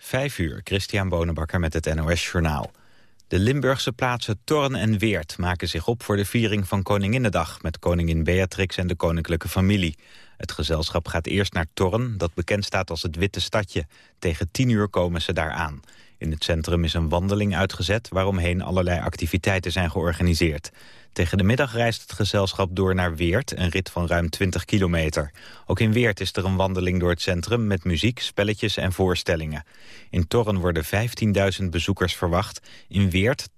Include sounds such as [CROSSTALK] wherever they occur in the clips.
Vijf uur, Christian Bonenbakker met het NOS Journaal. De Limburgse plaatsen Torren en Weert maken zich op voor de viering van Koninginnedag... met koningin Beatrix en de koninklijke familie. Het gezelschap gaat eerst naar Torren, dat bekend staat als het Witte Stadje. Tegen tien uur komen ze daar aan. In het centrum is een wandeling uitgezet... waaromheen allerlei activiteiten zijn georganiseerd. Tegen de middag reist het gezelschap door naar Weert, een rit van ruim 20 kilometer. Ook in Weert is er een wandeling door het centrum met muziek, spelletjes en voorstellingen. In Torren worden 15.000 bezoekers verwacht, in Weert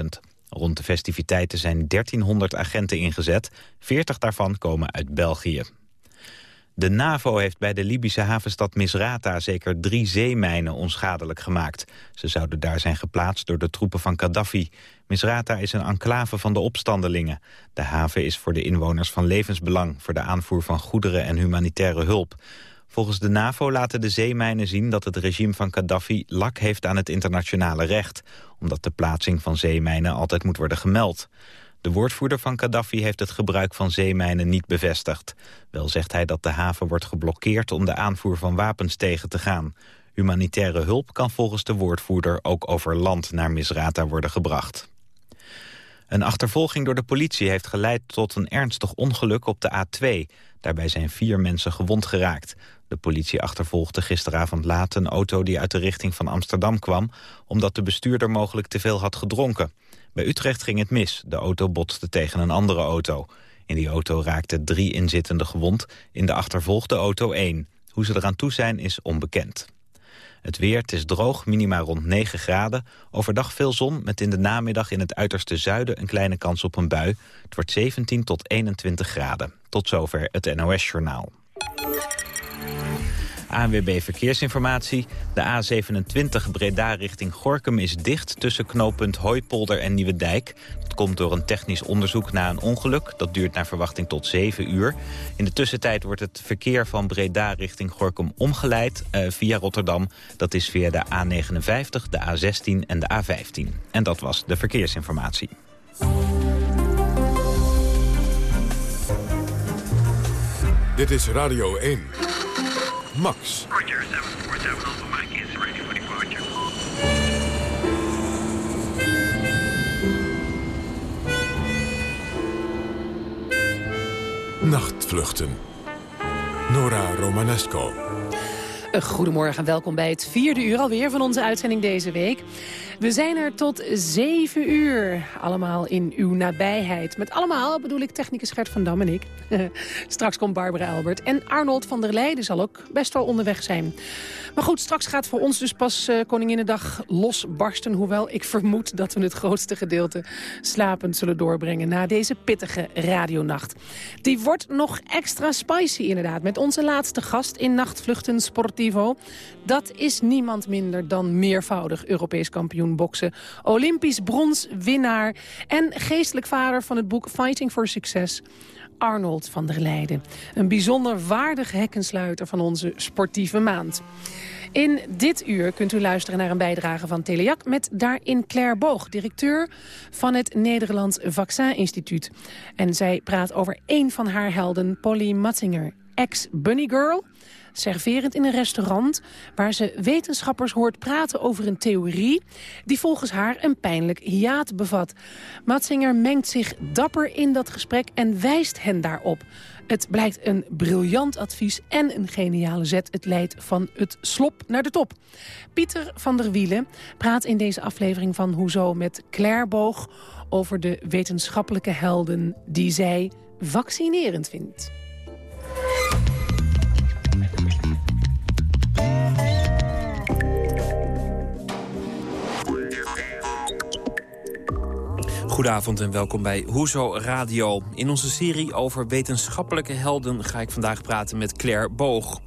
80.000. Rond de festiviteiten zijn 1300 agenten ingezet, 40 daarvan komen uit België. De NAVO heeft bij de Libische havenstad Misrata zeker drie zeemijnen onschadelijk gemaakt. Ze zouden daar zijn geplaatst door de troepen van Gaddafi. Misrata is een enclave van de opstandelingen. De haven is voor de inwoners van levensbelang... voor de aanvoer van goederen en humanitaire hulp. Volgens de NAVO laten de zeemijnen zien dat het regime van Gaddafi lak heeft aan het internationale recht, omdat de plaatsing van zeemijnen altijd moet worden gemeld. De woordvoerder van Gaddafi heeft het gebruik van zeemijnen niet bevestigd. Wel zegt hij dat de haven wordt geblokkeerd om de aanvoer van wapens tegen te gaan. Humanitaire hulp kan volgens de woordvoerder ook over land naar Misrata worden gebracht. Een achtervolging door de politie heeft geleid tot een ernstig ongeluk op de A2. Daarbij zijn vier mensen gewond geraakt. De politie achtervolgde gisteravond laat een auto die uit de richting van Amsterdam kwam... omdat de bestuurder mogelijk te veel had gedronken. Bij Utrecht ging het mis. De auto botste tegen een andere auto. In die auto raakten drie inzittenden gewond. In de achtervolgde auto één. Hoe ze eraan toe zijn is onbekend. Het weer, het is droog, minima rond 9 graden. Overdag veel zon, met in de namiddag in het uiterste zuiden... een kleine kans op een bui. Het wordt 17 tot 21 graden. Tot zover het NOS-journaal. ANWB Verkeersinformatie. De A27 Breda richting Gorkum is dicht tussen knooppunt Hooipolder en Nieuwedijk. Dat komt door een technisch onderzoek na een ongeluk. Dat duurt naar verwachting tot 7 uur. In de tussentijd wordt het verkeer van Breda richting Gorkum omgeleid uh, via Rotterdam. Dat is via de A59, de A16 en de A15. En dat was de verkeersinformatie. Dit is Radio 1. Max. Roger, 747 Alpha Mike is ready for departure. Nachtvluchten. Nora Romanesco. Goedemorgen en welkom bij het vierde uur alweer van onze uitzending deze week. We zijn er tot zeven uur, allemaal in uw nabijheid. Met allemaal bedoel ik technicus Gert van Dam en ik. [LAUGHS] Straks komt Barbara Albert en Arnold van der Leijden zal ook best wel onderweg zijn. Maar goed, straks gaat voor ons dus pas uh, Koninginnedag losbarsten. Hoewel ik vermoed dat we het grootste gedeelte slapend zullen doorbrengen... na deze pittige radionacht. Die wordt nog extra spicy inderdaad. Met onze laatste gast in Nachtvluchten Sportivo. Dat is niemand minder dan meervoudig Europees kampioen boksen. Olympisch bronswinnaar en geestelijk vader van het boek Fighting for Success... Arnold van der Leijden. Een bijzonder waardig hekkensluiter van onze sportieve maand. In dit uur kunt u luisteren naar een bijdrage van Teleac... met daarin Claire Boog, directeur van het Nederlands Vaccin Instituut. En zij praat over één van haar helden, Polly Mattinger, ex-Bunny Girl serverend in een restaurant... waar ze wetenschappers hoort praten over een theorie... die volgens haar een pijnlijk hiaat bevat. Matzinger mengt zich dapper in dat gesprek en wijst hen daarop. Het blijkt een briljant advies en een geniale zet. Het leidt van het slop naar de top. Pieter van der Wielen praat in deze aflevering van Hoezo met Claire Boog... over de wetenschappelijke helden die zij vaccinerend vindt. Goedenavond en welkom bij Hoezo Radio. In onze serie over wetenschappelijke helden ga ik vandaag praten met Claire Boog.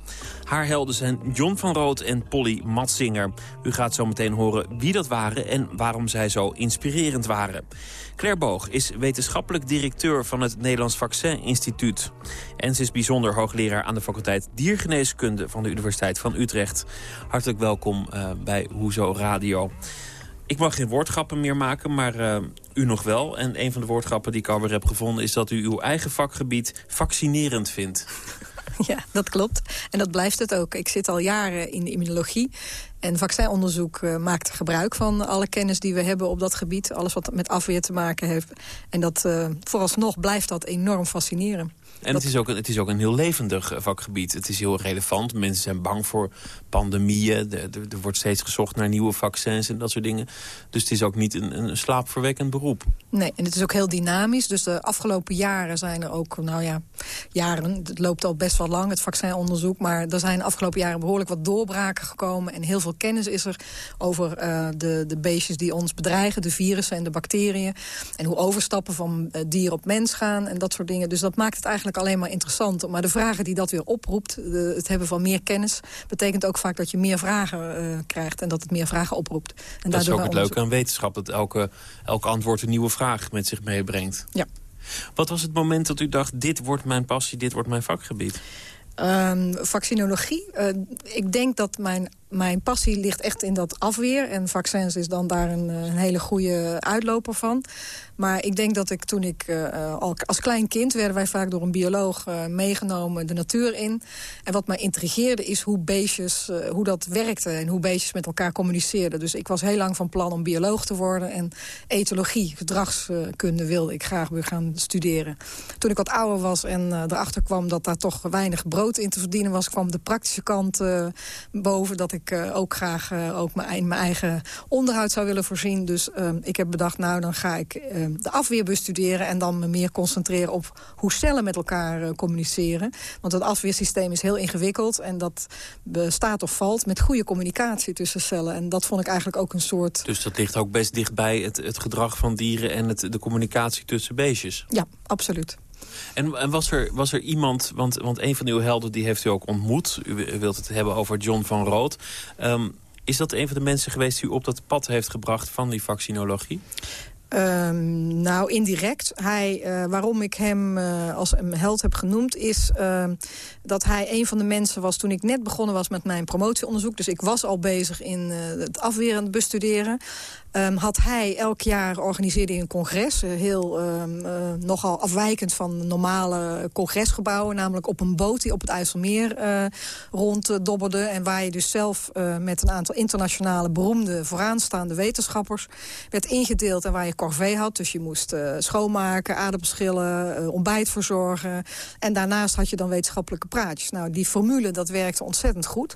Haar helden zijn John van Rood en Polly Matsinger. U gaat zo meteen horen wie dat waren en waarom zij zo inspirerend waren. Claire Boog is wetenschappelijk directeur van het Nederlands Vaccin Instituut. En ze is bijzonder hoogleraar aan de faculteit Diergeneeskunde van de Universiteit van Utrecht. Hartelijk welkom uh, bij Hoezo Radio. Ik mag geen woordgrappen meer maken, maar uh, u nog wel. En een van de woordgrappen die ik alweer heb gevonden... is dat u uw eigen vakgebied vaccinerend vindt. [LAUGHS] Ja, dat klopt. En dat blijft het ook. Ik zit al jaren in de immunologie. En vaccinonderzoek uh, maakt gebruik van alle kennis die we hebben op dat gebied. Alles wat met afweer te maken heeft. En dat, uh, vooralsnog blijft dat enorm fascineren. En het, is ook, het is ook een heel levendig eh, vakgebied. Het is heel relevant. Mensen zijn bang voor pandemieën. Er, er wordt steeds gezocht naar nieuwe vaccins en dat soort dingen. Dus het is ook niet een, een slaapverwekkend beroep. Nee, en het is ook heel dynamisch. Dus de afgelopen jaren zijn er ook, nou ja, jaren. Het loopt al best wel lang, het vaccinonderzoek. Maar er zijn de afgelopen jaren behoorlijk wat doorbraken gekomen. En heel veel kennis is er over uh, de, de beestjes die ons bedreigen. De virussen en de bacteriën. En hoe overstappen van uh, dier op mens gaan en dat soort dingen. Dus dat maakt het eigenlijk alleen maar interessant. Maar de vragen die dat weer oproept, de, het hebben van meer kennis... betekent ook vaak dat je meer vragen uh, krijgt en dat het meer vragen oproept. En dat is ook het leuke aan wetenschap, dat elke, elke antwoord een nieuwe vraag met zich meebrengt. Ja. Wat was het moment dat u dacht, dit wordt mijn passie, dit wordt mijn vakgebied? Um, vaccinologie. Uh, ik denk dat mijn mijn passie ligt echt in dat afweer. En vaccins is dan daar een, een hele goede uitloper van. Maar ik denk dat ik toen ik uh, al als klein kind... werden wij vaak door een bioloog uh, meegenomen de natuur in. En wat mij intrigeerde is hoe beestjes, hoe dat werkte... en hoe beestjes met elkaar communiceerden. Dus ik was heel lang van plan om bioloog te worden. En etologie, gedragskunde wilde ik graag weer gaan studeren. Toen ik wat ouder was en erachter kwam dat daar toch weinig brood in te verdienen was... kwam de praktische kant boven dat ik ook graag ook mijn, mijn, eigen onderhoud zou willen voorzien. Dus uh, ik heb bedacht, nou dan ga ik de afweer bestuderen... en dan me meer concentreren op hoe cellen met elkaar communiceren. Want het afweersysteem is heel ingewikkeld... en dat bestaat of valt met goede communicatie tussen cellen. En dat vond ik eigenlijk ook een soort... Dus dat ligt ook best dichtbij het, het gedrag van dieren... en het, de communicatie tussen beestjes? Ja, absoluut. En, en, was, er, was er iemand, want, want een van uw helden die heeft u ook ontmoet. U, wilt het hebben over John van Rood. Um, is dat een van de mensen geweest die u op dat pad heeft gebracht van die vaccinologie? Um, nou, indirect. Hij, uh, waarom ik hem uh, als een held heb genoemd... is uh, dat hij een van de mensen was toen ik net begonnen was met mijn promotieonderzoek. Dus ik was al bezig in het afwerend bestuderen. Um, had hij elk jaar organiseerde een congres. heel um, nogal afwijkend van normale congresgebouwen. Namelijk op een boot die op het IJsselmeer ronddobberde. En waar je dus zelf met een aantal internationale beroemde vooraanstaande wetenschappers werd ingedeeld. En waar je corvée had. Dus je moest schoonmaken, aardappelschillen, uh, ontbijt verzorgen. En daarnaast had je dan wetenschappelijke praatjes. Nou, die formule, dat werkte ontzettend goed.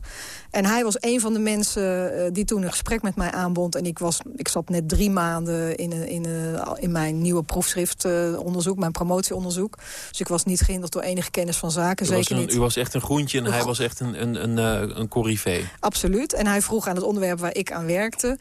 En hij was een van de mensen die toen een gesprek met mij aanbond. En ik, was, zat net drie maanden in, in, in mijn nieuwe proefschriftonderzoek, mijn promotieonderzoek. Dus ik was niet gehinderd door enige kennis van zaken. U zeker een, niet. U was echt een groentje en hij was echt een, een, een, een corrivee. Absoluut. En hij vroeg aan het onderwerp waar ik aan werkte.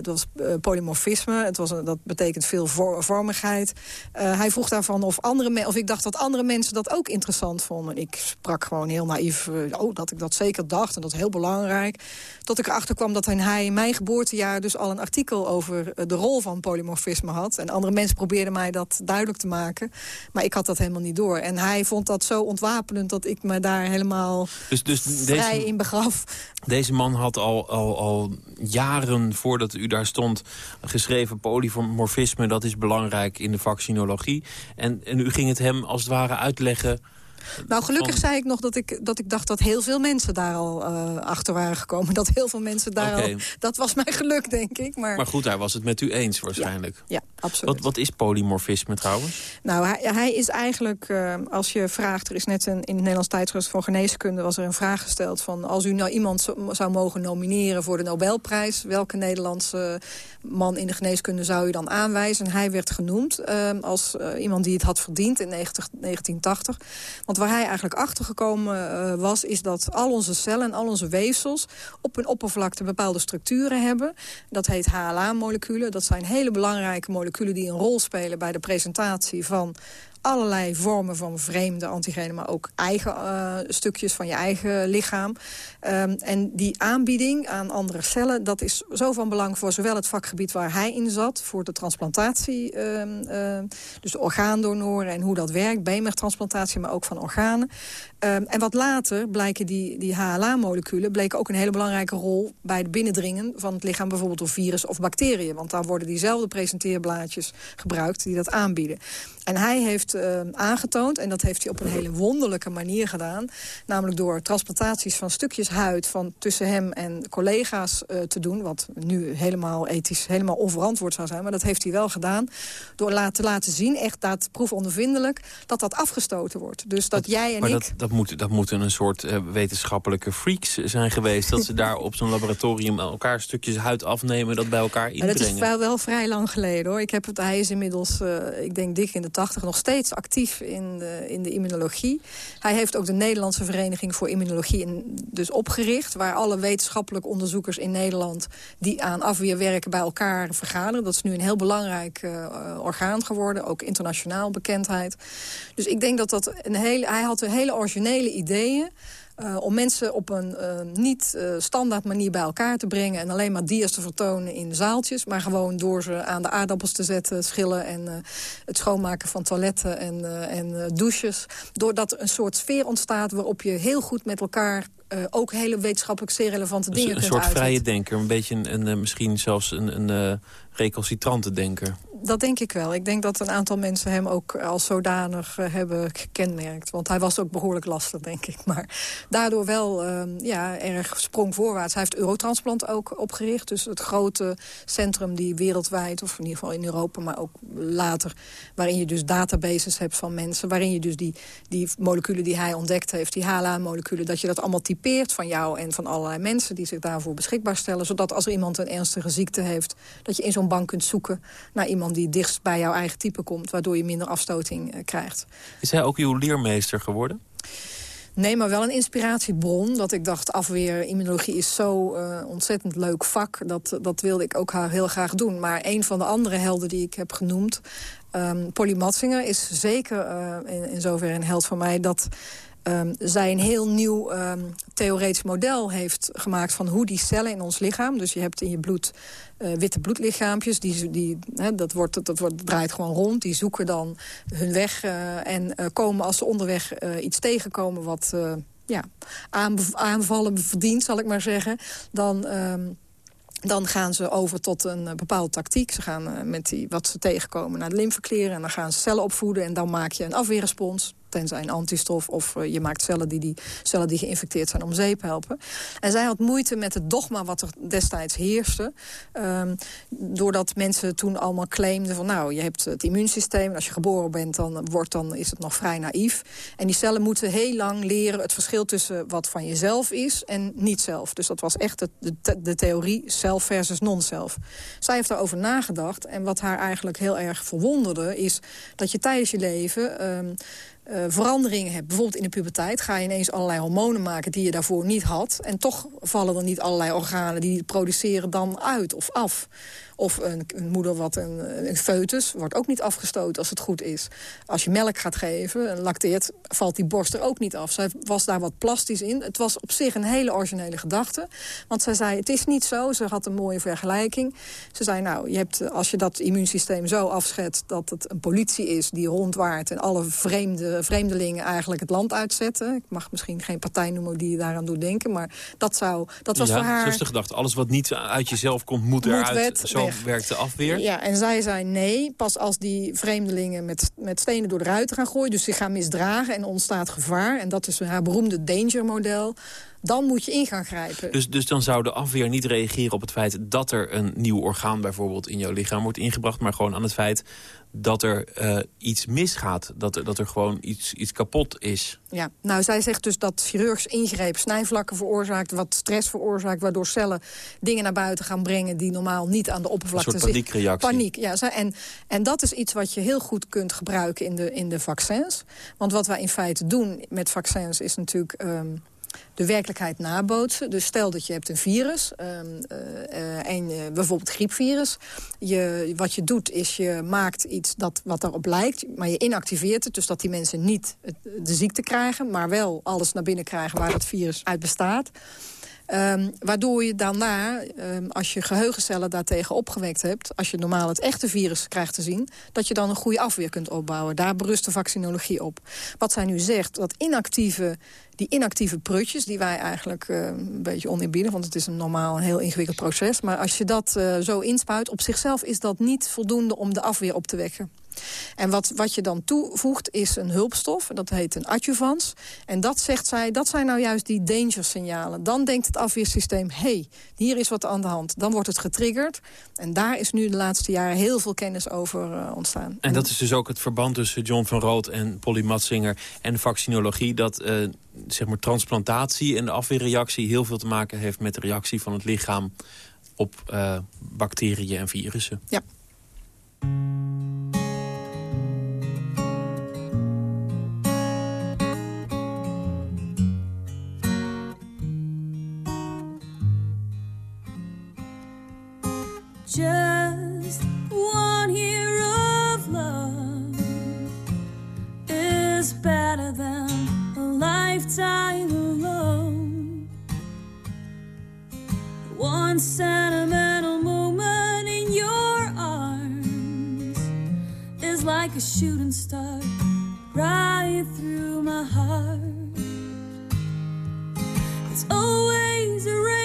dat was polymorfisme. Het was een, dat betekent veel vormigheid. Uh, hij vroeg daarvan of, andere of ik dacht dat andere mensen dat ook interessant vonden. Ik sprak gewoon heel naïef, uh, oh, dat ik dat zeker dacht en dat is heel belangrijk. Tot ik erachter kwam dat hij in mijn geboortejaar dus al een artikel over uh, de rol van polymorfisme had. En andere mensen probeerden mij dat duidelijk te maken. Maar ik had dat helemaal niet door. En hij vond dat zo ontwapenend dat ik me daar helemaal dus, dus vrij deze, in begaf. Deze man had al, al, al jaren voordat u daar stond geschreven polymorfisme morfisme, dat is belangrijk in de vaccinologie. En, en u ging het hem als het ware uitleggen nou, gelukkig zei ik nog dat ik, dat ik dacht dat heel veel mensen daar al uh, achter waren gekomen. Dat heel veel mensen daar okay. al... Dat was mijn geluk, denk ik. Maar, maar goed, hij was het met u eens waarschijnlijk. Ja, ja absoluut. Wat, wat is polymorfisme trouwens? Nou, hij, hij is eigenlijk, uh, als je vraagt... Er is net een, in het Nederlands tijdschrift voor geneeskunde... was er een vraag gesteld van... als u nou iemand zou mogen nomineren voor de Nobelprijs... welke Nederlandse man in de geneeskunde zou u dan aanwijzen? En hij werd genoemd uh, als iemand die het had verdiend in 90, 1980. Want waar hij eigenlijk achtergekomen uh, was... is dat al onze cellen en al onze weefsels op hun oppervlakte bepaalde structuren hebben. Dat heet HLA-moleculen. Dat zijn hele belangrijke moleculen die een rol spelen... bij de presentatie van allerlei vormen van vreemde antigenen... maar ook eigen uh, stukjes van je eigen lichaam. Um, en die aanbieding aan andere cellen... dat is zo van belang voor zowel het vakgebied waar hij in zat... voor de transplantatie, um, uh, dus de orgaandonoren en hoe dat werkt... beenmergtransplantatie, maar ook van organen. Um, en wat later blijken die, die HLA-moleculen... bleken ook een hele belangrijke rol bij het binnendringen van het lichaam... bijvoorbeeld door virus of bacteriën. Want daar worden diezelfde presenteerblaadjes gebruikt die dat aanbieden. En hij heeft uh, aangetoond... en dat heeft hij op een hele wonderlijke manier gedaan... namelijk door transplantaties van stukjes huid... van tussen hem en collega's uh, te doen... wat nu helemaal ethisch helemaal onverantwoord zou zijn... maar dat heeft hij wel gedaan... door te laten zien, echt dat proefondervindelijk... dat dat afgestoten wordt. Dus dat, jij en maar ik... Dat, dat, moet, dat moeten een soort uh, wetenschappelijke freaks zijn geweest... dat ze [LAUGHS] daar op zo'n laboratorium elkaar stukjes huid afnemen... dat bij elkaar inbrengen. dat is wel, wel vrij lang geleden, hoor. Ik heb het, hij is inmiddels, uh, ik denk dik in de nog steeds actief in de, in de immunologie. Hij heeft ook de Nederlandse Vereniging voor Immunologie dus opgericht... waar alle wetenschappelijke onderzoekers in Nederland... die aan afweer werken bij elkaar vergaderen. Dat is nu een heel belangrijk uh, orgaan geworden. Ook internationaal bekendheid. Dus ik denk dat dat een hele... Hij had hele originele ideeën... Uh, om mensen op een uh, niet uh, standaard manier bij elkaar te brengen... en alleen maar diers te vertonen in zaaltjes... maar gewoon door ze aan de aardappels te zetten, schillen... en het schoonmaken van toiletten en, en douches. Doordat er een soort sfeer ontstaat waarop je heel goed met elkaar... ook hele wetenschappelijk zeer relevante dus dingen een kunt soort uitzetten. vrije denker, een beetje een, een misschien zelfs een, een recalcitrante denker. Dat denk ik wel. Ik denk dat een aantal mensen hem ook als zodanig uh, hebben gekenmerkt. Want hij was ook behoorlijk lastig, denk ik. Maar daardoor wel uh, ja, erg sprong voorwaarts. Hij heeft Eurotransplant ook opgericht. Dus het grote centrum die wereldwijd, of in ieder geval in Europa... maar ook later, waarin je dus databases hebt van mensen... waarin je dus die, die moleculen die hij ontdekt heeft, die HLA-moleculen... dat je dat allemaal typeert van jou en van allerlei mensen... die zich daarvoor beschikbaar stellen. Zodat als er iemand een ernstige ziekte heeft... dat je in zo'n bank kunt zoeken naar iemand die dichtst bij jouw eigen type komt... waardoor je minder afstoting uh, krijgt. Is hij ook uw leermeester geworden? Nee, maar wel een inspiratiebron. Dat ik dacht, afweer, immunologie is zo uh, ontzettend leuk vak. Dat, dat wilde ik ook heel graag doen. Maar een van de andere helden die ik heb genoemd... Um, Polly Matzinger is zeker uh, in, in zoverre een held van mij... dat um, zij een heel nieuw um, theoretisch model heeft gemaakt... van hoe die cellen in ons lichaam... dus je hebt in je bloed uh, witte bloedlichaampjes... Die, die, dat, wordt, dat wordt, draait gewoon rond, die zoeken dan hun weg... Uh, en uh, komen als ze onderweg iets tegenkomen... wat ja, aanvallen verdient, zal ik maar zeggen... dan... Um, dan gaan ze over tot een bepaalde tactiek. Ze gaan met die, wat ze tegenkomen naar de lymfekleren... en dan gaan ze cellen opvoeden en dan maak je een afweerrespons tenzij een antistof... of uh, je maakt cellen die, die, cellen die geïnfecteerd zijn om zeep helpen. En zij had moeite met het dogma wat er destijds heerste. Um, doordat mensen toen allemaal claimden van... nou, je hebt het immuunsysteem als je geboren bent... dan, wordt, dan is het nog vrij naïef. En die cellen moeten heel lang leren het verschil tussen wat van jezelf is... en niet zelf. Dus dat was echt de, de, de theorie zelf versus non-zelf. Zij heeft daarover nagedacht. En wat haar eigenlijk heel erg verwonderde... is dat je tijdens je leven... Um, uh, veranderingen hebt. Bijvoorbeeld in de puberteit ga je ineens allerlei hormonen maken... die je daarvoor niet had. En toch vallen er niet allerlei organen die produceren dan uit of af. Of een, een moeder wat een, een foetus wordt ook niet afgestoten als het goed is. Als je melk gaat geven, en lacteert, valt die borst er ook niet af. Zij was daar wat plastisch in. Het was op zich een hele originele gedachte. Want zij zei, het is niet zo. Ze had een mooie vergelijking. Ze zei, nou, je hebt, als je dat immuunsysteem zo afschet... dat het een politie is die rondwaart... en alle vreemde, vreemdelingen eigenlijk het land uitzetten. Ik mag misschien geen partij noemen die je daaraan doet denken. Maar dat, zou, dat was ja, voor haar... Gedachte. Alles wat niet uit jezelf komt, moet, Moet eruit. wet, Zo weg. werkt de afweer. Ja, en zij zei nee, pas als die vreemdelingen met, met stenen door de ruiten gaan gooien... dus zich gaan misdragen en ontstaat gevaar... en dat is haar beroemde danger-model... dan moet je in gaan grijpen. Dus, dus dan zou de afweer niet reageren op het feit dat er een nieuw orgaan bijvoorbeeld in jouw lichaam wordt ingebracht, maar gewoon aan het feit dat er uh, iets misgaat, dat er, dat er gewoon iets, iets kapot is. Ja, nou zij zegt dus dat chirurgs ingreep snijvlakken veroorzaakt, wat stress veroorzaakt, waardoor cellen dingen naar buiten gaan brengen die normaal niet aan de oppervlakte zitten. Een soort paniekreactie. Paniek, ja. En, en dat is iets wat je heel goed kunt gebruiken in de, in de vaccins. Want wat wij in feite doen met vaccins is natuurlijk... Um, de werkelijkheid nabootsen. Dus stel dat je hebt een virus, um, uh, een, uh, bijvoorbeeld griepvirus. Je, wat je doet is je maakt iets dat, wat daarop lijkt, maar je inactiveert het. Dus dat die mensen niet de ziekte krijgen, maar wel alles naar binnen krijgen waar het virus uit bestaat. Um, waardoor je daarna, um, als je geheugencellen daartegen opgewekt hebt... als je normaal het echte virus krijgt te zien... dat je dan een goede afweer kunt opbouwen. Daar berust de vaccinologie op. Wat zij nu zegt, dat inactieve, die inactieve prutjes... die wij eigenlijk uh, een beetje oninbieden... want het is een normaal heel ingewikkeld proces... maar als je dat uh, zo inspuit, op zichzelf is dat niet voldoende om de afweer op te wekken. En wat, wat je dan toevoegt is een hulpstof. Dat heet een adjuvans. En dat zegt zij, dat zijn nou juist die danger signalen. Dan denkt het afweersysteem, hé, hey, hier is wat aan de hand. Dan wordt het getriggerd. En daar is nu de laatste jaren heel veel kennis over uh, ontstaan. En dat is dus ook het verband tussen John van Rood en Polly Matsinger... en vaccinologie, dat uh, zeg maar transplantatie en de afweerreactie... heel veel te maken heeft met de reactie van het lichaam op uh, bacteriën en virussen. Ja. Just one year of love is better than a lifetime alone. One sentimental moment in your arms is like a shooting star right through my heart. It's always a rainy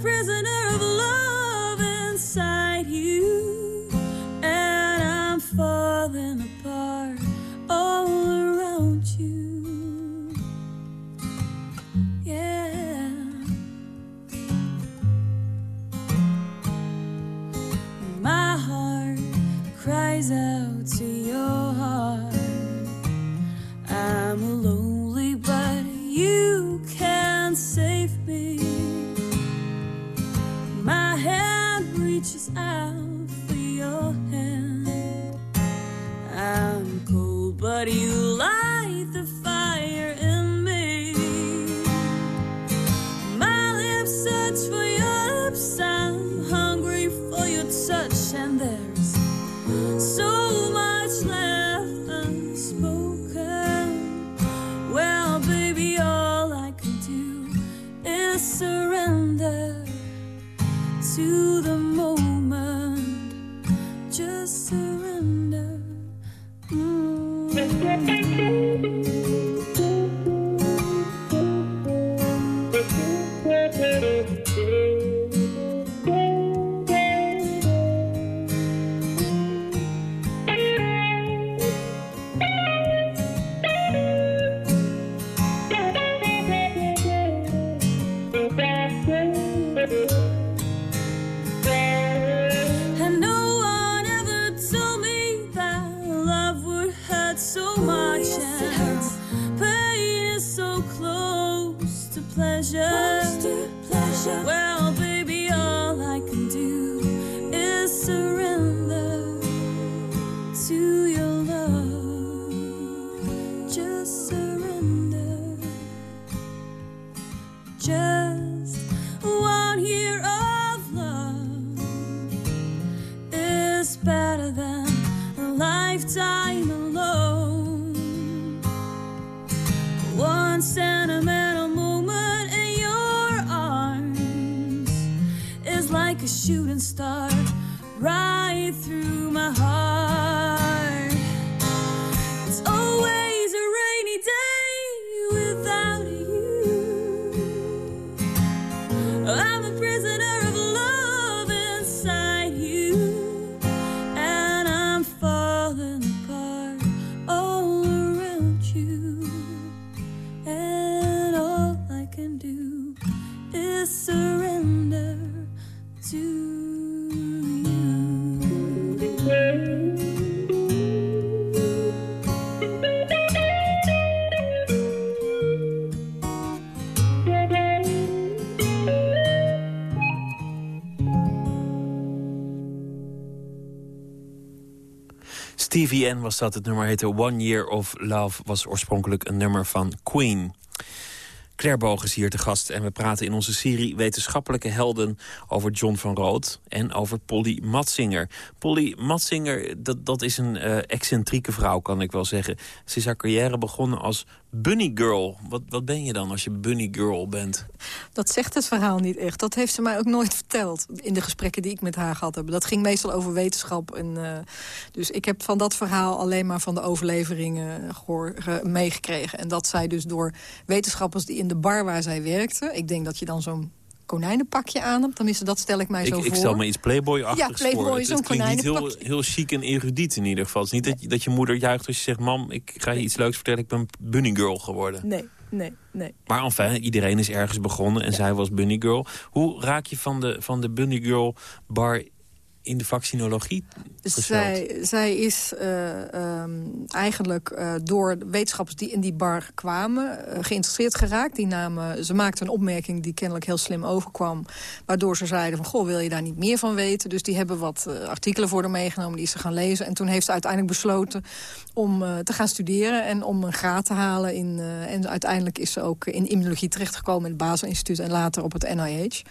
prison. Stevie N was dat. Het nummer heette One Year of Love. Was oorspronkelijk een nummer van Queen. Claire Boog is hier te gast en we praten in onze serie Wetenschappelijke Helden over John van Rood en over Polly Matsinger. Polly Matsinger, dat, dat is een uh, excentrieke vrouw, kan ik wel zeggen. Ze is haar carrière begonnen als bunny girl. Wat, wat ben je dan als je bunny girl bent? Dat zegt het verhaal niet echt. Dat heeft ze mij ook nooit verteld in de gesprekken die ik met haar gehad heb. Dat ging meestal over wetenschap. En, uh, dus ik heb van dat verhaal alleen maar van de overleveringen meegekregen. En dat zij dus door wetenschappers die in de bar waar zij werkte... ik denk dat je dan zo'n konijnenpakje aan hebt. Tenminste, dat stel ik mij zo Ik, voor. ik stel me iets Playboy-achtigs Ja, Playboy, voor. Het- klinkt niet heel, heel chic en erudiet in ieder geval. Het is niet dat je, dat je moeder juicht als je zegt... mam, ik ga je iets leuks vertellen, ik ben bunny girl geworden. Nee, nee, nee. Maar enfin, iedereen is ergens begonnen en zij was bunny girl. Hoe raak je van de, van de bunny girl bar in de vaccinologie? Zij, zij is eh, ehm, eigenlijk eh, door wetenschappers die in die bar kwamen... eh, geïnteresseerd geraakt. Die namen, ze maakten een opmerking die kennelijk heel slim overkwam... waardoor ze zeiden van, goh, wil je daar niet meer van weten? Dus die hebben wat artikelen voor haar meegenomen die ze gaan lezen. En toen heeft ze uiteindelijk besloten om te gaan studeren... en om een graad te halen. In, en uiteindelijk is ze ook in immunologie terechtgekomen... in het Basel Instituut en later op het NIH.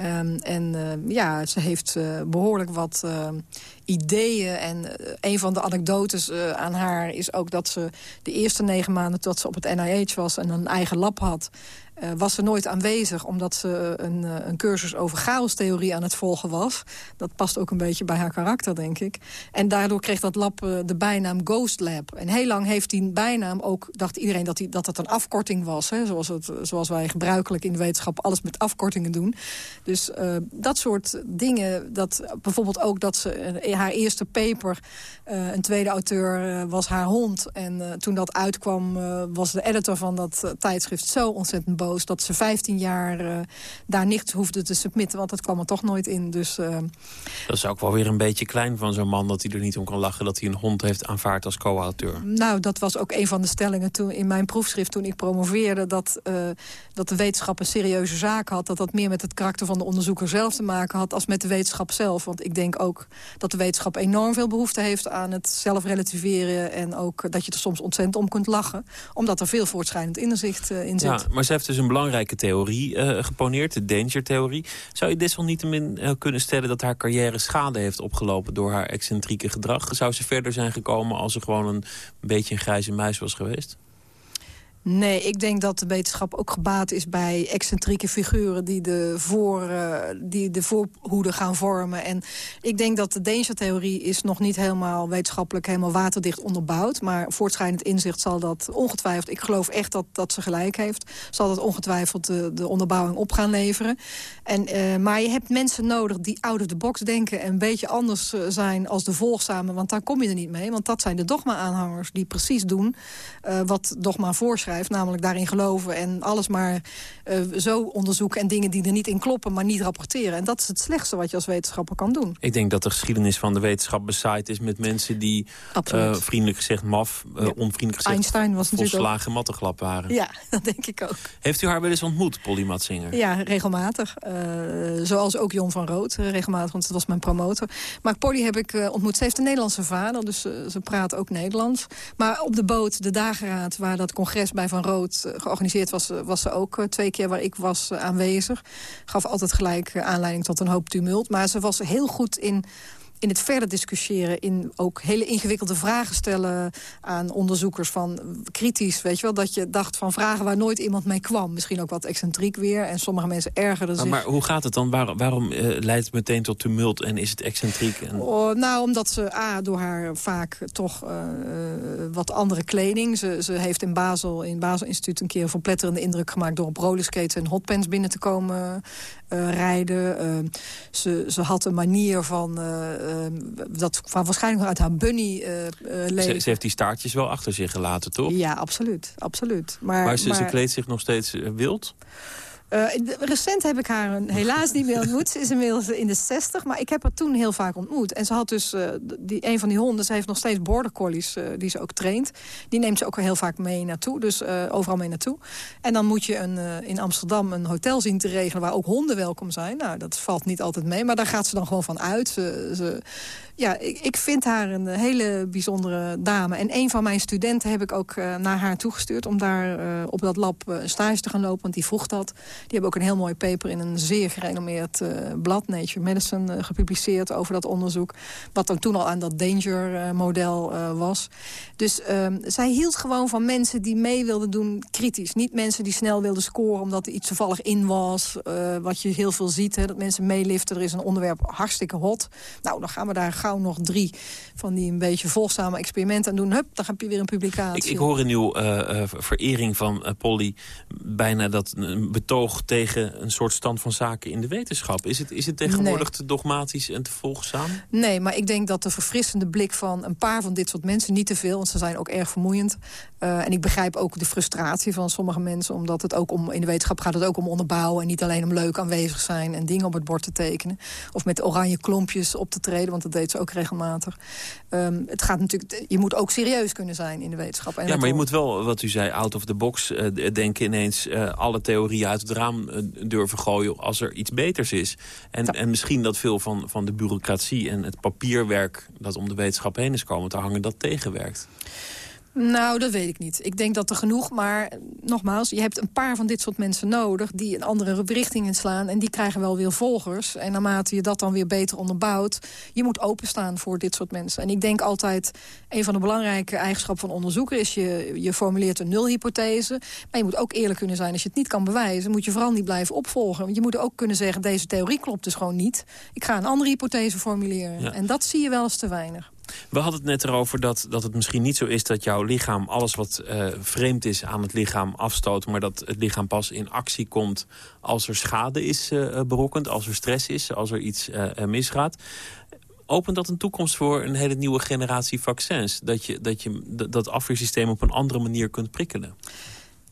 Ehm, en eh, ja, ze heeft eh, behoorlijk wat eh, ideeën. En eh, een van de anekdotes eh, aan haar is ook dat ze de eerste negen maanden... tot ze op het NIH was en een eigen lab had... eh, was ze nooit aanwezig omdat ze een, een cursus over chaostheorie aan het volgen was. Dat past ook een beetje bij haar karakter, denk ik. En daardoor kreeg dat lab de bijnaam Ghost Lab. En heel lang heeft die bijnaam ook, dacht iedereen dat die, dat het een afkorting was. Hè? Zoals, het, zoals wij gebruikelijk in de wetenschap alles met afkortingen doen. Dus dat soort dingen, dat, bijvoorbeeld ook dat ze haar eerste paper... eh, een tweede auteur eh, was haar hond. En eh, toen dat uitkwam was de editor van dat tijdschrift zo ontzettend boos... dat ze 15 jaar daar niets hoefde te submitten. Want dat kwam er toch nooit in. Dus Dat is ook wel weer een beetje klein van zo'n man... dat hij er niet om kan lachen dat hij een hond heeft aanvaard als co-auteur. Nou, dat was ook een van de stellingen toen in mijn proefschrift toen ik promoveerde. Dat, dat de wetenschap een serieuze zaak had. Dat dat meer met het karakter van de onderzoeker zelf te maken had... als met de wetenschap zelf. Want ik denk ook dat de wetenschap enorm veel behoefte heeft aan het zelf relativeren. En ook dat je er soms ontzettend om kunt lachen. Omdat er veel voortschrijdend inzicht eh, in zit. Ja, maar ze heeft dus een belangrijke theorie eh, geponeerd, de danger-theorie. Zou je desalniettemin uh, kunnen stellen dat haar carrière schade heeft opgelopen... door haar excentrieke gedrag? Zou ze verder zijn gekomen als ze gewoon een beetje een grijze muis was geweest? Nee, ik denk dat de wetenschap ook gebaat is bij excentrieke figuren... die de, voor, uh, die de voorhoede gaan vormen. En ik denk dat de Danger-theorie is nog niet helemaal wetenschappelijk... helemaal waterdicht onderbouwd. Maar voortschrijdend inzicht zal dat ongetwijfeld... ik geloof echt dat, dat ze gelijk heeft... zal dat ongetwijfeld de, de onderbouwing op gaan leveren. En, uh, maar je hebt mensen nodig die out of the box denken... en een beetje anders uh, zijn als de volgzamen. Want daar kom je er niet mee. Want dat zijn de dogma-aanhangers die precies doen... Wat dogma voorschrijft namelijk daarin geloven en alles maar uh, zo onderzoeken... en dingen die er niet in kloppen, maar niet rapporteren. En dat is het slechtste wat je als wetenschapper kan doen. Ik denk dat de geschiedenis van de wetenschap bezaaid is met mensen die... Uh, vriendelijk gezegd maf, uh, ja. onvriendelijk gezegd... Einstein was natuurlijk ook... matteglap waren. Ja, [LAUGHS] dat denk ik ook. Heeft u haar wel eens ontmoet, Polly Matzinger? Ja, regelmatig. Zoals ook Jon van Rood, regelmatig, want dat was mijn promotor. Maar Polly heb ik ontmoet. Ze heeft een Nederlandse vader, dus ze praat ook Nederlands. Maar op de boot, de dageraad, waar dat congres bij Van Rood uh, georganiseerd was... was ze ook uh, twee keer waar ik was aanwezig. Gaf altijd gelijk aanleiding tot een hoop tumult. Maar ze was heel goed in in het verder discussiëren, in ook hele ingewikkelde vragen stellen aan onderzoekers van kritisch, weet je wel, dat je dacht van vragen waar nooit iemand mee kwam. Misschien ook wat excentriek weer en sommige mensen ergerden maar, zich. Maar hoe gaat het dan? Waar, waarom uh, leidt het meteen tot tumult en is het excentriek? En... Oh, nou, omdat ze A, door haar vaak toch uh, wat andere kleding. Ze, ze heeft in Basel, in Basel Instituut een keer een verpletterende indruk gemaakt door op rollerskates en hotpants binnen te komen uh, rijden. ze, ze had een manier van dat kwam waarschijnlijk uit haar bunny uh, leven. Ze, ze, heeft die staartjes wel achter zich gelaten, toch? Ja, absoluut. absoluut. Maar, maar, ze, maar... ze kleedt zich nog steeds wild? Uh, recent heb ik haar helaas niet meer ontmoet. Ze is inmiddels in de 60, maar ik heb haar toen heel vaak ontmoet. En ze had dus uh, die, een van die honden, ze heeft nog steeds border collies uh, die ze ook traint. Die neemt ze ook heel vaak mee naartoe, dus overal mee naartoe. En dan moet je een, in Amsterdam een hotel zien te regelen waar ook honden welkom zijn. Nou, dat valt niet altijd mee, maar daar gaat ze dan gewoon van uit. Ze, ja, ik, ik, vind haar een hele bijzondere dame. En een van mijn studenten heb ik ook naar haar toegestuurd... om daar op dat lab een stage te gaan lopen, want die vroeg dat. Die hebben ook een heel mooi paper in een zeer gerenommeerd blad, Nature Medicine, gepubliceerd over dat onderzoek. Wat dan toen al aan dat Danger-model was. Dus zij hield gewoon van mensen die mee wilden doen kritisch. Niet mensen die snel wilden scoren omdat er iets toevallig in was. wat je heel veel ziet, hè, dat mensen meeliften. Er is een onderwerp hartstikke hot. Nou, dan gaan we daar gauw nog drie van die een beetje volgzame experimenten aan doen. Hup, dan heb je weer een publicatie. Ik, ik hoor in uw verering van Polly bijna dat een betoog tegen een soort stand van zaken in de wetenschap? Is het, is het tegenwoordig Nee. te dogmatisch en te volgzaam? Nee, maar ik denk dat de verfrissende blik van een paar van dit soort mensen... niet te veel, want ze zijn ook erg vermoeiend. Uh, en ik begrijp ook de frustratie van sommige mensen... omdat het ook om, in de wetenschap gaat het ook om onderbouwen... en niet alleen om leuk aanwezig zijn en dingen op het bord te tekenen. Of met oranje klompjes op te treden, want dat deed ook regelmatig. Um, het gaat natuurlijk, je moet ook serieus kunnen zijn in de wetenschap. En ja, maar je moet wel, wat u zei, out of the box uh, denken ineens... Uh, alle theorieën uit het raam uh, durven gooien als er iets beters is. En, ja. en misschien dat veel van, van de bureaucratie en het papierwerk... dat om de wetenschap heen is komen te hangen, dat tegenwerkt. Nou, dat weet ik niet. Ik denk dat er genoeg, maar nogmaals... je hebt een paar van dit soort mensen nodig... die een andere richting inslaan en die krijgen wel weer volgers. En naarmate je dat dan weer beter onderbouwt... je moet openstaan voor dit soort mensen. En ik denk altijd, een van de belangrijke eigenschappen van onderzoeker... is je, je formuleert een nulhypothese. Maar je moet ook eerlijk kunnen zijn. Als je het niet kan bewijzen, moet je vooral niet blijven opvolgen. Want je moet ook kunnen zeggen, deze theorie klopt dus gewoon niet. Ik ga een andere hypothese formuleren. Ja. En dat zie je wel eens te weinig. We hadden het net erover dat, dat het misschien niet zo is dat jouw lichaam... alles wat uh, vreemd is aan het lichaam afstoot... maar dat het lichaam pas in actie komt als er schade is uh, berokkend... als er stress is, als er iets uh, misgaat. Opent dat een toekomst voor een hele nieuwe generatie vaccins? Dat je dat, je dat afweersysteem op een andere manier kunt prikkelen?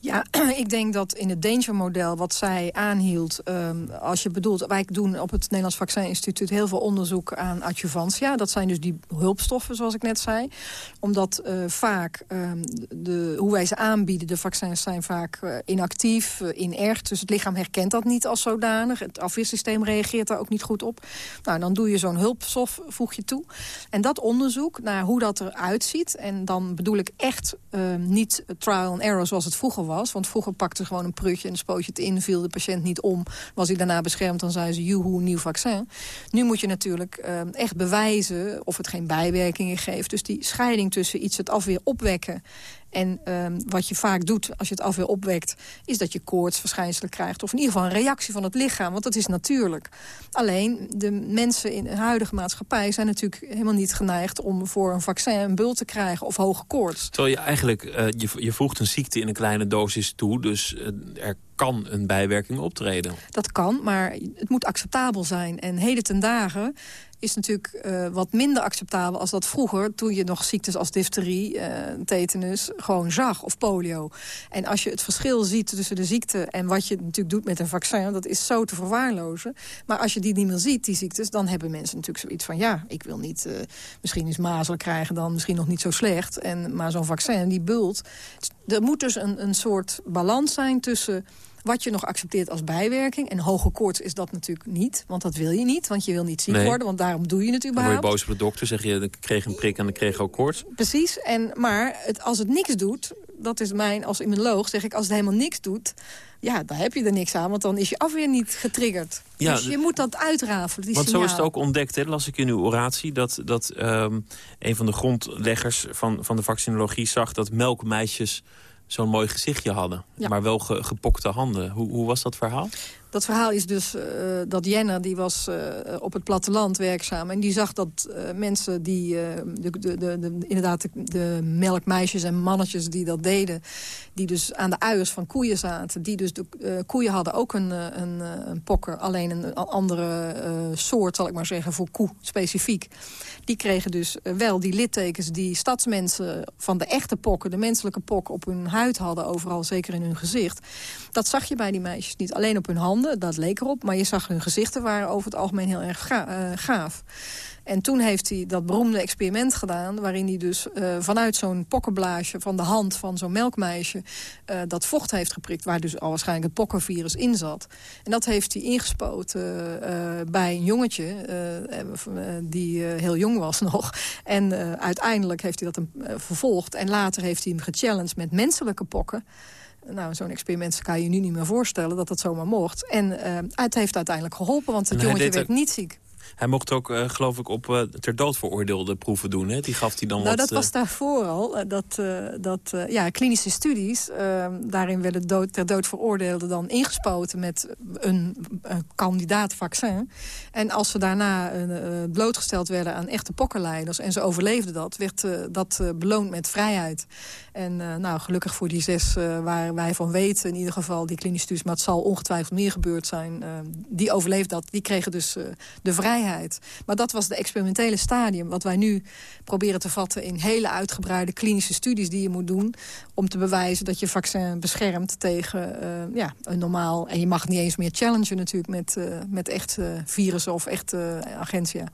Ja, [CLEARS THROAT] ik denk dat in het Danger-model wat zij aanhield... Um, als je bedoelt, wij doen op het Nederlands Vaccininstituut... heel veel onderzoek aan adjuvantia. Dat zijn dus die hulpstoffen, zoals ik net zei. Omdat uh, vaak, um, de, hoe wij ze aanbieden, de vaccins zijn vaak uh, inactief, uh, inert. Dus het lichaam herkent dat niet als zodanig. Het afweersysteem reageert daar ook niet goed op. Nou, dan doe je zo'n hulpstof, voeg je toe. En dat onderzoek naar hoe dat eruit ziet... en dan bedoel ik echt niet trial and error zoals het vroeger was. Want vroeger pakte ze gewoon een prutje en spoot je het in... viel de patiënt niet om, was hij daarna beschermd... dan zei ze, joehoe, nieuw vaccin. Nu moet je natuurlijk uh, echt bewijzen of het geen bijwerkingen geeft. Dus die scheiding tussen iets het afweer opwekken... En um, wat je vaak doet als je het afweer opwekt... is dat je koortsverschijnselen krijgt. Of in ieder geval een reactie van het lichaam. Want dat is natuurlijk. Alleen, de mensen in de huidige maatschappij... zijn natuurlijk helemaal niet geneigd om voor een vaccin een bult te krijgen... of hoge koorts. Terwijl je eigenlijk, uh, je, je voegt een ziekte in een kleine dosis toe... dus uh, er kan een bijwerking optreden. Dat kan, maar het moet acceptabel zijn. En heden ten dagen is natuurlijk uh, wat minder acceptabel als dat vroeger... toen je nog ziektes als difterie, uh, tetanus gewoon zag, of polio. En als je het verschil ziet tussen de ziekte en wat je natuurlijk doet met een vaccin... dat is zo te verwaarlozen. Maar als je die niet meer ziet, die ziektes... dan hebben mensen natuurlijk zoiets van... ja, ik wil niet uh, misschien eens mazelen krijgen, dan misschien nog niet zo slecht. En, maar zo'n vaccin, die bult. Er moet dus een, een soort balans zijn tussen wat je nog accepteert als bijwerking. En hoge koorts is dat natuurlijk niet, want dat wil je niet. Want je wil niet ziek Nee. worden, want daarom doe je het Dan überhaupt. word je boos op de dokter, zeg je, ik kreeg een prik en ik kreeg ook koorts. Precies, en, maar het, als het niks doet, dat is mijn, als immunoloog zeg ik... als het helemaal niks doet, ja, dan heb je er niks aan... want dan is je afweer niet getriggerd. Ja, dus je moet dat uitrafelen, die Want zo is het ook ontdekt, hè, las ik in uw oratie... dat, dat um, een van de grondleggers van, van de vaccinologie zag... dat melkmeisjes zo'n mooi gezichtje hadden. Ja. Maar wel ge, gepokte handen. Hoe, hoe was dat verhaal? Dat verhaal is dus uh, dat Jenner, die was uh, op het platteland werkzaam... en die zag dat uh, mensen die, de, de, de, de, inderdaad de, de, melkmeisjes en mannetjes die dat deden... die dus aan de uiers van koeien zaten... die dus de koeien hadden ook een, een, een pokker... alleen een andere soort, zal ik maar zeggen, voor koe specifiek. Die kregen dus wel die littekens die stadsmensen van de echte pokken... de menselijke pokken op hun huid hadden, overal zeker in hun gezicht. Dat zag je bij die meisjes niet alleen op hun handen dat leek erop. Maar je zag hun gezichten waren over het algemeen heel erg uh, gaaf. En toen heeft hij dat beroemde experiment gedaan... waarin hij dus uh, vanuit zo'n pokkenblaasje van de hand van zo'n melkmeisje... Uh, dat vocht heeft geprikt, waar dus al waarschijnlijk het pokkenvirus in zat. En dat heeft hij ingespoten bij een jongetje die heel jong was [LAUGHS] nog. En uiteindelijk heeft hij dat hem vervolgd. En later heeft hij hem gechallenged met menselijke pokken. Nou, zo'n experiment kan je je nu niet meer voorstellen dat dat zomaar mocht. En uh, het heeft uiteindelijk geholpen, want het jongetje werd niet ziek. Hij mocht ook, eh, geloof ik, op uh, ter dood veroordeelde proeven doen. Hè? Die gaf hij dan nou, wat... dat was daarvoor al. dat, dat ja, klinische studies, ehm, daarin werden dood, ter dood veroordeelden dan ingespoten met een, een kandidaat vaccin. En als ze daarna blootgesteld werden aan echte pokkenleiders en ze overleefden dat, werd dat beloond met vrijheid. En nou, gelukkig voor die zes waar wij van weten, in ieder geval die klinische studies, maar het zal ongetwijfeld meer gebeurd zijn, ehm, die overleefden dat, die kregen dus de vrijheid. Maar dat was de experimentele stadium. Wat wij nu proberen te vatten in hele uitgebreide klinische studies die je moet doen... om te bewijzen dat je vaccin beschermt tegen uh, ja, een normaal... en je mag niet eens meer challengen natuurlijk met, uh, met echt uh, virussen of echt agentia.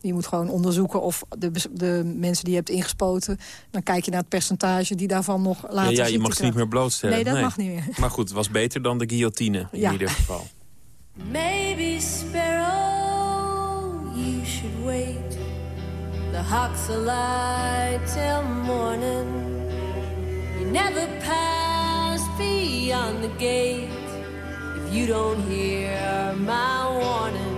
Je moet gewoon onderzoeken of de, de mensen die je hebt ingespoten... dan kijk je naar het percentage die daarvan nog later Ja, ja je mag ze niet meer blootstellen. Nee, dat mag niet meer. Maar goed, het was beter dan de guillotine in ja. ieder geval. Maybe Sparrow, you should wait. The hawks alight till morning. You never pass beyond the gate if you don't hear my warning.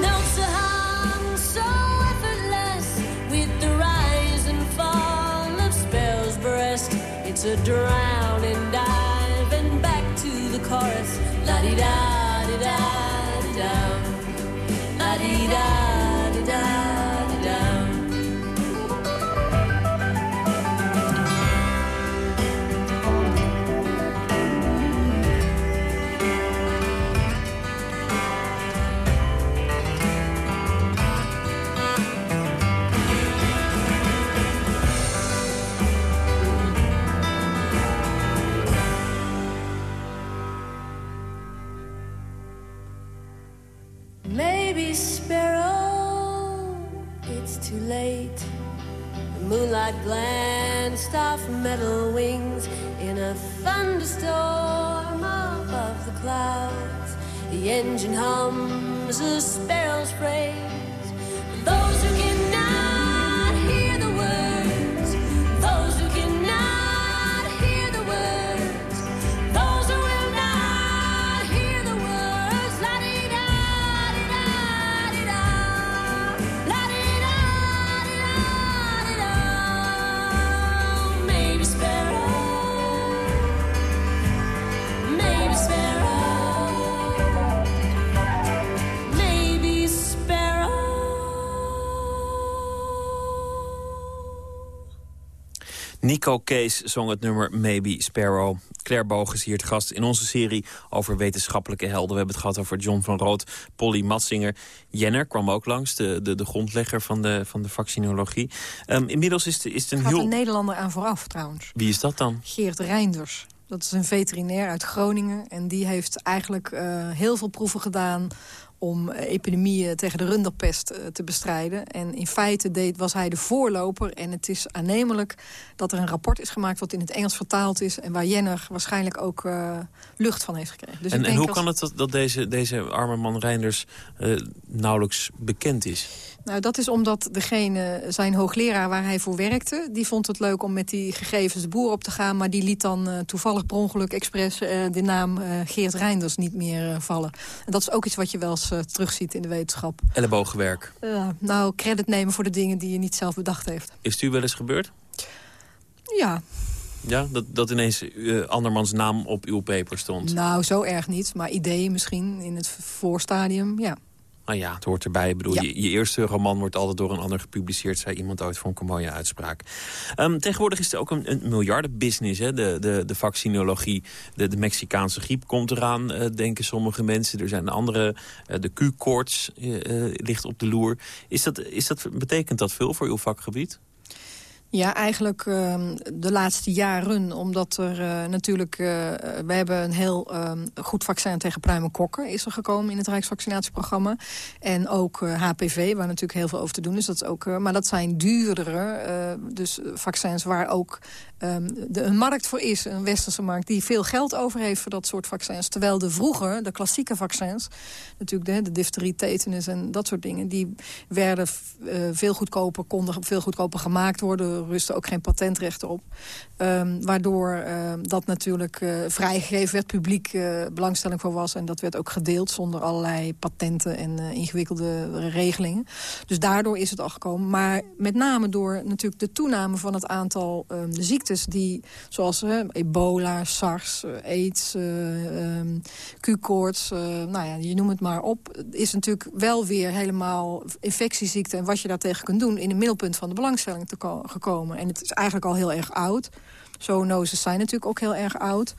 Notes are so effortless with the rise and fall of. It's a drowning dive and back to the chorus. La di da di da di da. Moonlight glanced off metal wings in a thunderstorm above the clouds. The engine hums a sparrow's praise. Those who cannot Nico Kees zong het nummer Maybe Sparrow. Claire Boog is hier te gast in onze serie over wetenschappelijke helden. We hebben het gehad over John van Rood, Polly Matsinger. Jenner kwam ook langs, de, de, de grondlegger van de, van de vaccinologie. Ehm, inmiddels is, het- is het een Gaat heel... een Nederlander aan vooraf trouwens. Wie is dat dan? Geert Reinders. Dat is een veterinair uit Groningen. En die heeft eigenlijk eh, heel veel proeven gedaan om eh, epidemieën tegen de runderpest eh, te bestrijden. En in feite deed, was hij de voorloper. En het is aannemelijk dat er een rapport is gemaakt... wat in het Engels vertaald is... en waar Jenner waarschijnlijk ook eh, lucht van heeft gekregen. Dus ik en en denk hoe als- kan het dat, dat deze, deze arme man Reinders nauwelijks bekend is? Nou, dat is omdat degene, zijn hoogleraar waar hij voor werkte... die vond het leuk om met die gegevens de boer op te gaan... maar die liet dan toevallig per ongeluk expres de naam Geert Reinders niet meer vallen. En dat is ook iets wat je wel eens terugziet in de wetenschap. Ellebogenwerk. Eh, nou, credit nemen voor de dingen die je niet zelf bedacht heeft. Is het u wel eens gebeurd? Ja, Ja, dat, dat ineens eh, andermans naam op uw paper stond. nou, zo erg niet. Maar ideeën misschien in het voorstadium, ja. Nou ja, het hoort erbij. Ik bedoel, Ja. je, je eerste roman wordt altijd door een ander gepubliceerd... zei iemand ooit, vond ik een mooie uitspraak. Ehm, tegenwoordig is het ook een, een miljardenbusiness, hè? De, de, de vaccinologie. De, de Mexicaanse griep komt eraan, eh, denken sommige mensen. Er zijn andere, eh, de Q-koorts eh, ligt op de loer. Is dat, is dat, betekent dat veel voor uw vakgebied? Ja, eigenlijk ehm, de laatste jaren, omdat er eh, natuurlijk... eh, we hebben een heel ehm, goed vaccin tegen pruimenkokken is er gekomen in het Rijksvaccinatieprogramma. En ook eh, HPV, waar natuurlijk heel veel over te doen is. Dat is ook, eh, maar dat zijn duurdere, eh, dus eh, vaccins waar ook ehm, de, een markt voor is. Een westerse markt die veel geld over heeft voor dat soort vaccins. Terwijl de vroeger, de klassieke vaccins, natuurlijk de, de difterie, tetanus en dat soort dingen... die werden eh, veel goedkoper, konden veel goedkoper gemaakt worden rustte ook geen patentrechten op. Ehm, waardoor ehm, dat natuurlijk uh, vrijgegeven werd, publiek uh, belangstelling voor was. En dat werd ook gedeeld zonder allerlei patenten en uh, ingewikkelde regelingen. Dus daardoor is het al gekomen. Maar met name door natuurlijk de toename van het aantal um, ziektes... die, zoals ebola, SARS, AIDS, um, Q-koorts... nou ja, je noemt het maar op... is natuurlijk wel weer helemaal infectieziekte... en wat je daartegen kunt doen... in het middelpunt van de belangstelling te gekomen. En het is eigenlijk al heel erg oud. Zoonoses zijn natuurlijk ook heel erg oud.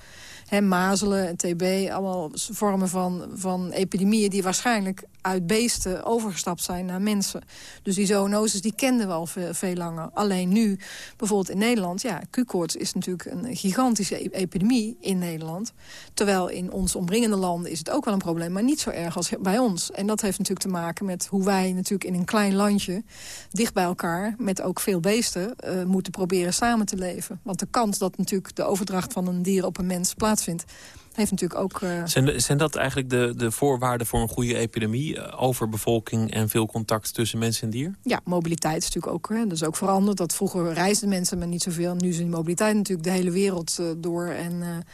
Mazelen en TB, allemaal vormen van, van epidemieën... die waarschijnlijk uit beesten overgestapt zijn naar mensen. Dus die zoonoses die kenden we al veel, langer. Alleen nu, bijvoorbeeld in Nederland... ja, Q-koorts is natuurlijk een gigantische e- epidemie in Nederland. Terwijl in onze omringende landen is het ook wel een probleem... maar niet zo erg als bij ons. En dat heeft natuurlijk te maken met hoe wij natuurlijk in een klein landje... dicht bij elkaar, met ook veel beesten... Uh, moeten proberen samen te leven. Want de kans dat natuurlijk de overdracht van een dier op een mens plaatsvindt heeft natuurlijk ook... Uh... Zijn, zijn dat eigenlijk de, de voorwaarden voor een goede epidemie? Uh, overbevolking en veel contact tussen mens en dier? Ja, mobiliteit is natuurlijk ook, hè, dat is ook veranderd. Dat vroeger reisden mensen maar niet zoveel. Nu is die mobiliteit natuurlijk de hele wereld uh, door. En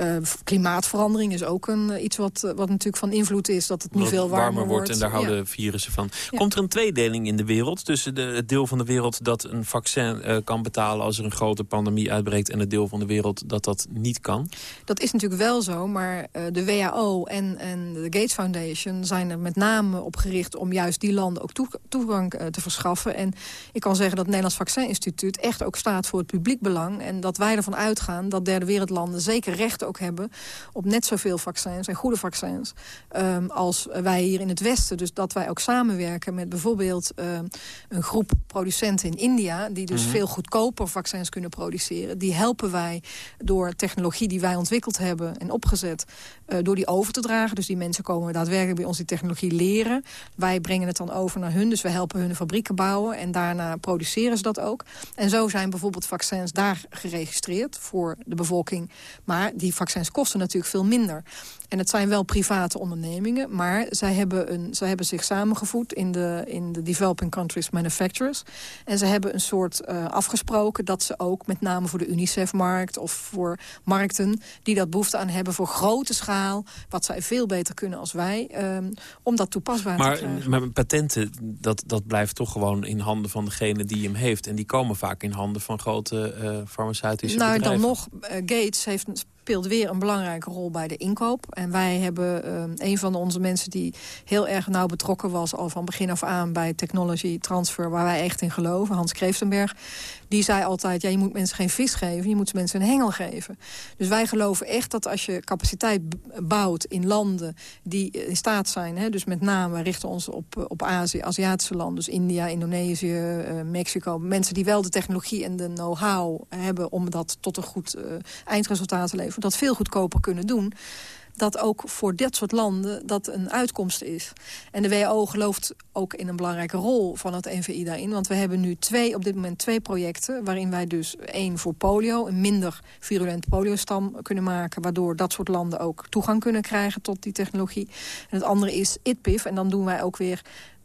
uh, klimaatverandering is ook een, iets wat, wat natuurlijk van invloed is. Dat het nu veel warmer, warmer wordt. En daar houden ja. virussen van. Ja. Komt er een tweedeling in de wereld tussen de, het deel van de wereld dat een vaccin uh, kan betalen als er een grote pandemie uitbreekt en het deel van de wereld dat dat niet kan? Dat is natuurlijk wel zo, maar uh, de WHO en, en de Gates Foundation zijn er met name op gericht om juist die landen ook toe, toegang te verschaffen. En ik kan zeggen dat het Nederlands Vaccin Instituut echt ook staat voor het publiek belang. En dat wij ervan uitgaan dat derde wereldlanden zeker recht ook hebben op net zoveel vaccins en goede vaccins um, als wij hier in het Westen. Dus dat wij ook samenwerken met bijvoorbeeld um, een groep producenten in India... die dus mm -hmm. veel goedkoper vaccins kunnen produceren. Die helpen wij door technologie die wij ontwikkeld hebben en opgezet... Uh, door die over te dragen. Dus die mensen komen daadwerkelijk bij ons die technologie leren. Wij brengen het dan over naar hun, dus we helpen hun fabrieken bouwen... en daarna produceren ze dat ook. En zo zijn bijvoorbeeld vaccins daar geregistreerd voor de bevolking. Maar die die vaccins kosten natuurlijk veel minder. En het zijn wel private ondernemingen, maar zij hebben, een, zij hebben zich samengevoed in de, in de developing countries manufacturers. En ze hebben een soort uh, afgesproken dat ze ook met name voor de UNICEF-markt of voor markten die dat behoefte aan hebben voor grote schaal, wat zij veel beter kunnen als wij, um, om dat toepasbaar maar, te krijgen. Maar patenten, dat, dat blijft toch gewoon in handen van degene die hem heeft. En die komen vaak in handen van grote uh, farmaceutische nou, bedrijven. Nou, dan nog, uh, Gates heeft speelt weer een belangrijke rol bij de inkoop. En wij hebben uh, een van onze mensen die heel erg nauw betrokken was... al van begin af aan bij technology transfer, waar wij echt in geloven. Hans Kreeftenberg, die zei altijd... ja, je moet mensen geen vis geven, je moet mensen een hengel geven. Dus wij geloven echt dat als je capaciteit bouwt in landen... die in staat zijn, hè, dus met name richten ons op, op Azië, Aziatische landen... dus India, Indonesië, uh, Mexico... mensen die wel de technologie en de know-how hebben... om dat tot een goed eindresultaat te leveren dat veel goedkoper kunnen doen dat ook voor dit soort landen dat een uitkomst is. En de WHO gelooft ook in een belangrijke rol van het NVI daarin. Want we hebben nu twee, op dit moment twee projecten... waarin wij dus één voor polio, een minder virulent poliostam kunnen maken... waardoor dat soort landen ook toegang kunnen krijgen tot die technologie. En het andere is ITPIF. En dan doen wij ook weer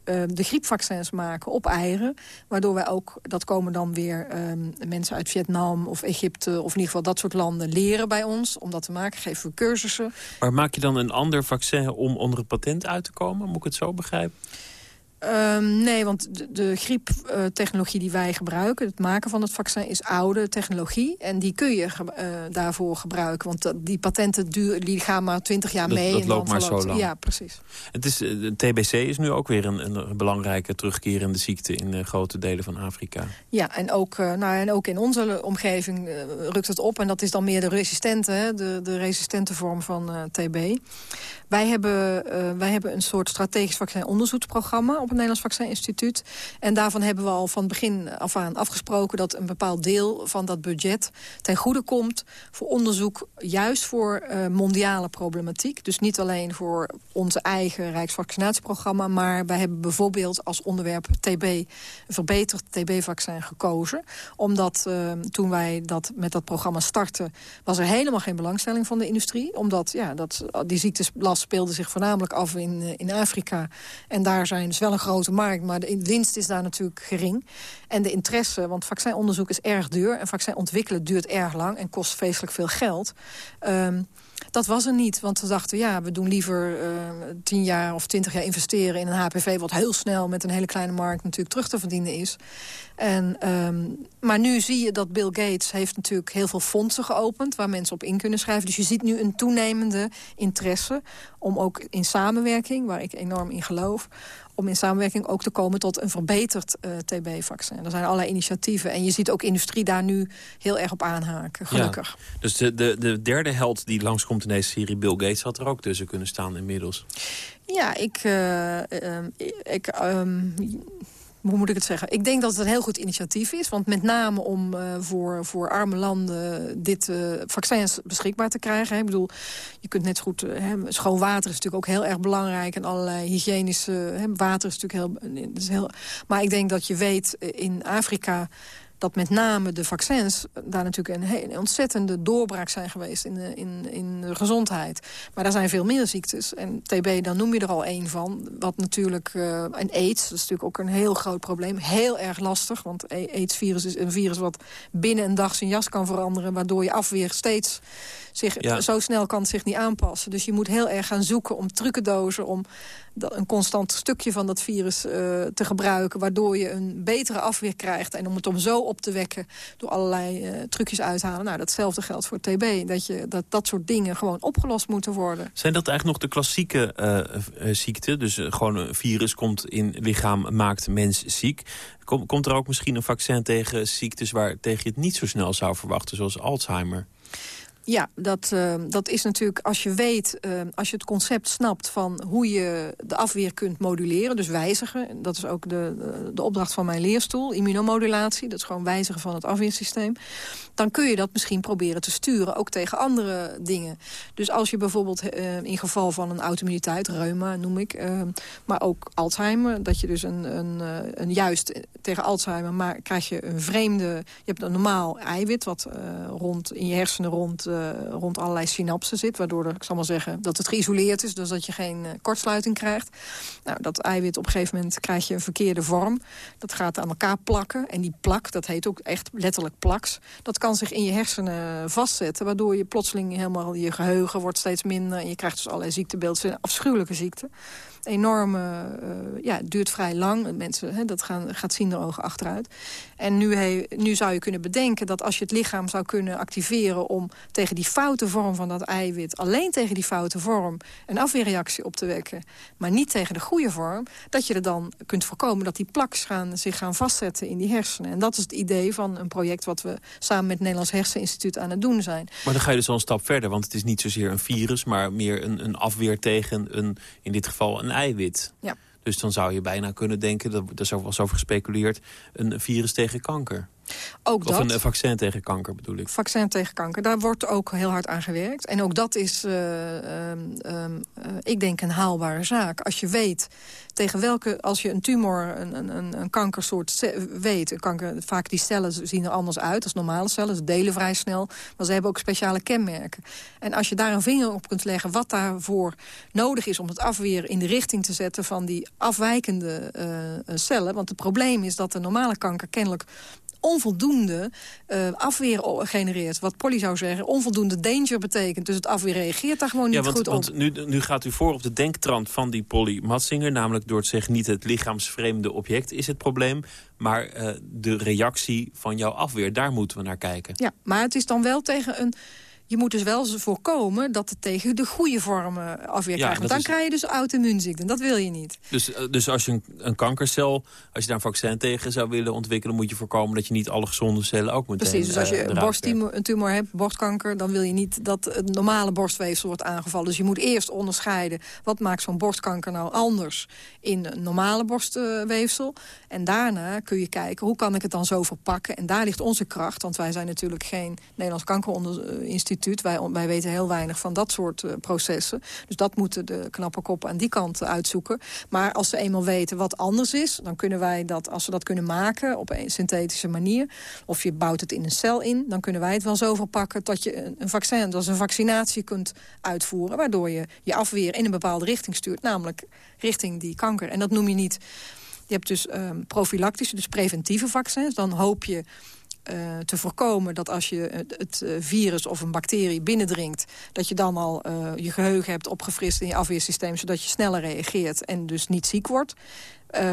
uh, de griepvaccins maken op eieren. Waardoor wij ook, dat komen dan weer uh, mensen uit Vietnam of Egypte... of in ieder geval dat soort landen leren bij ons om dat te maken. Geven we cursussen. Maar maak je dan een ander vaccin om onder het patent uit te komen? Moet ik het zo begrijpen? Um, nee, want de, de grieptechnologie die wij gebruiken... het maken van het vaccin is oude technologie. En die kun je uh, daarvoor gebruiken. Want die patenten duur, die gaan maar twintig jaar mee. Dat loopt maar zo lang. Ja, precies. Het is, uh, de TBC is nu ook weer een, een belangrijke terugkerende ziekte... in grote delen van Afrika. Ja, en ook, nou, en ook in onze omgeving rukt het op. En dat is dan meer de resistente, hè, de, de resistente vorm van TB. Wij hebben, wij hebben een soort strategisch vaccinonderzoeksprogramma het Nederlands Vaccininstituut. En daarvan hebben we al van begin af aan afgesproken... dat een bepaald deel van dat budget ten goede komt... voor onderzoek juist voor uh, mondiale problematiek. Dus niet alleen voor onze eigen Rijksvaccinatieprogramma... maar wij hebben bijvoorbeeld als onderwerp TB... een verbeterd TB-vaccin gekozen. Omdat uh, toen wij dat met dat programma startten... was er helemaal geen belangstelling van de industrie. Omdat ja, dat, die ziekteslast speelde zich voornamelijk af in, uh, in Afrika. En daar zijn dus wel grote markt, maar de winst is daar natuurlijk gering. En de interesse, want vaccinonderzoek is erg duur... en vaccin ontwikkelen duurt erg lang en kost vreselijk veel geld... Um, dat was er niet, want we dachten, ja, we doen liever uh, tien jaar of twintig jaar investeren in een HPV... wat heel snel met een hele kleine markt natuurlijk terug te verdienen is. En, um, maar nu zie je dat Bill Gates heeft natuurlijk heel veel fondsen geopend... waar mensen op in kunnen schrijven. Dus je ziet nu een toenemende interesse om ook in samenwerking... waar ik enorm in geloof om in samenwerking ook te komen tot een verbeterd uh, TB-vaccin. Er zijn allerlei initiatieven. En je ziet ook industrie daar nu heel erg op aanhaken, gelukkig. Ja, dus de, de, de derde held die langskomt in deze serie, Bill Gates... had er ook tussen kunnen staan inmiddels. Ja, ik... Uh, ik um, hoe moet ik het zeggen? Ik denk dat het een heel goed initiatief is. Want met name om uh, voor, voor arme landen dit uh, vaccins beschikbaar te krijgen. Hè. Ik bedoel, je kunt net goed... Uh, schoon water is natuurlijk ook heel erg belangrijk. En allerlei hygiënische... Hè, water is natuurlijk heel, is heel... Maar ik denk dat je weet, in Afrika dat met name de vaccins daar natuurlijk een, een ontzettende doorbraak zijn geweest in de, in, in de gezondheid. Maar er zijn veel meer ziektes. En TB, dan noem je er al één van. Wat natuurlijk, uh, en AIDS, dat is natuurlijk ook een heel groot probleem. Heel erg lastig, want AIDS-virus is een virus wat binnen een dag zijn jas kan veranderen. Waardoor je afweer steeds zich, zo snel kan het zich niet aanpassen. Dus je moet heel erg gaan zoeken om trucendozen... om een constant stukje van dat virus uh, te gebruiken... waardoor je een betere afweer krijgt. En om het om zo op te wekken door allerlei uh, trucjes uithalen. Nou, datzelfde geldt voor TB. Dat, je, dat dat soort dingen gewoon opgelost moeten worden. Zijn dat eigenlijk nog de klassieke uh, ziekten? Dus gewoon een virus komt in lichaam, maakt mens ziek. Kom, komt er ook misschien een vaccin tegen ziektes... waar tegen je het niet zo snel zou verwachten, zoals Alzheimer? Ja, dat, uh, dat is natuurlijk als je weet, uh, als je het concept snapt van hoe je de afweer kunt moduleren, dus wijzigen. Dat is ook de, de opdracht van mijn leerstoel, immunomodulatie. Dat is gewoon wijzigen van het afweersysteem. Dan kun je dat misschien proberen te sturen, ook tegen andere dingen. Dus als je bijvoorbeeld uh, in geval van een auto-immuniteit, reuma noem ik, maar ook Alzheimer, dat je dus een, een, een juist tegen Alzheimer, maar krijg je een vreemde, je hebt een normaal eiwit wat rond in je hersenen rond uh, rond allerlei synapsen zit. Waardoor ik zal maar zeggen, dat het geïsoleerd is. Dus dat je geen uh, kortsluiting krijgt. Nou, dat eiwit op een gegeven moment krijg je een verkeerde vorm. Dat gaat aan elkaar plakken. En die plak, dat heet ook echt letterlijk plaks. Dat kan zich in je hersenen vastzetten. Waardoor je plotseling helemaal je geheugen wordt steeds minder. En je krijgt dus allerlei ziektebeelden. Afschuwelijke ziekte enorme, uh, ja, het duurt vrij lang. Mensen, hè, dat gaan, gaat zien de ogen achteruit. En nu, nu zou je kunnen bedenken dat als je het lichaam zou kunnen activeren... om tegen die foute vorm van dat eiwit, alleen tegen die foute vorm... een afweerreactie op te wekken, maar niet tegen de goede vorm... dat je er dan kunt voorkomen dat die plaks gaan, zich gaan vastzetten in die hersenen. En dat is het idee van een project wat we samen met het Nederlands Herseninstituut aan het doen zijn. Maar dan ga je dus al een stap verder, want het is niet zozeer een virus... maar meer een, een afweer tegen een, in dit geval een eiwit. Ja. Dus dan zou je bijna kunnen denken, dat, er was over gespeculeerd... een virus tegen kanker. Ook of een vaccin tegen kanker bedoel ik. Vaccin tegen kanker, daar wordt ook heel hard aan gewerkt. En ook dat is, uh, uh, uh, ik denk, een haalbare zaak. Als je weet tegen welke, als je een tumor, een, een, een kankersoort weet... Een kanker, vaak die cellen zien er anders uit als normale cellen. Ze delen vrij snel, maar ze hebben ook speciale kenmerken. En als je daar een vinger op kunt leggen wat daarvoor nodig is... om het afweer in de richting te zetten van die afwijkende uh, cellen... want het probleem is dat de normale kanker kennelijk onvoldoende uh, afweer genereert. Wat Polly zou zeggen, onvoldoende danger betekent. Dus het afweer reageert daar gewoon niet want, goed op. Want nu, nu gaat u voor op de denktrand van die Polly Matsinger... namelijk door te zeggen niet het lichaamsvreemde object is het probleem... maar uh, de reactie van jouw afweer, daar moeten we naar kijken. Ja, maar het is dan wel tegen een je moet dus wel voorkomen dat het tegen de goede vormen afweer ja, krijgt. Want dan krijg je dus auto-immuunziekten. Dat wil je niet. Dus, uh, dus als je een, een, kankercel, als je daar een vaccin tegen zou willen ontwikkelen... moet je voorkomen dat je niet alle gezonde cellen ook meteen Precies, dus als je een borsttumor een tumor hebt, borstkanker... dan wil je niet dat het normale borstweefsel wordt aangevallen. Dus je moet eerst onderscheiden... wat maakt zo'n borstkanker nou anders in een normale borstweefsel. En daarna kun je kijken, hoe kan ik het dan zo verpakken? En daar ligt onze kracht, want wij zijn natuurlijk geen Nederlands Kankerinstituut Wij, wij weten heel weinig van dat soort uh, processen. Dus dat moeten de knappe koppen aan die kant uitzoeken. Maar als ze eenmaal weten wat anders is... dan kunnen wij dat, als we dat kunnen maken op een synthetische manier... of je bouwt het in een cel in... dan kunnen wij het wel zo verpakken dat je een, een vaccin... dus een vaccinatie kunt uitvoeren... waardoor je je afweer in een bepaalde richting stuurt. Namelijk richting die kanker. En dat noem je niet... Je hebt dus um, profilactische, dus preventieve vaccins. Dan hoop je uh, te voorkomen dat als je het uh, virus of een bacterie binnendringt... dat je dan al uh, je geheugen hebt opgefrist in je afweersysteem... zodat je sneller reageert en dus niet ziek wordt.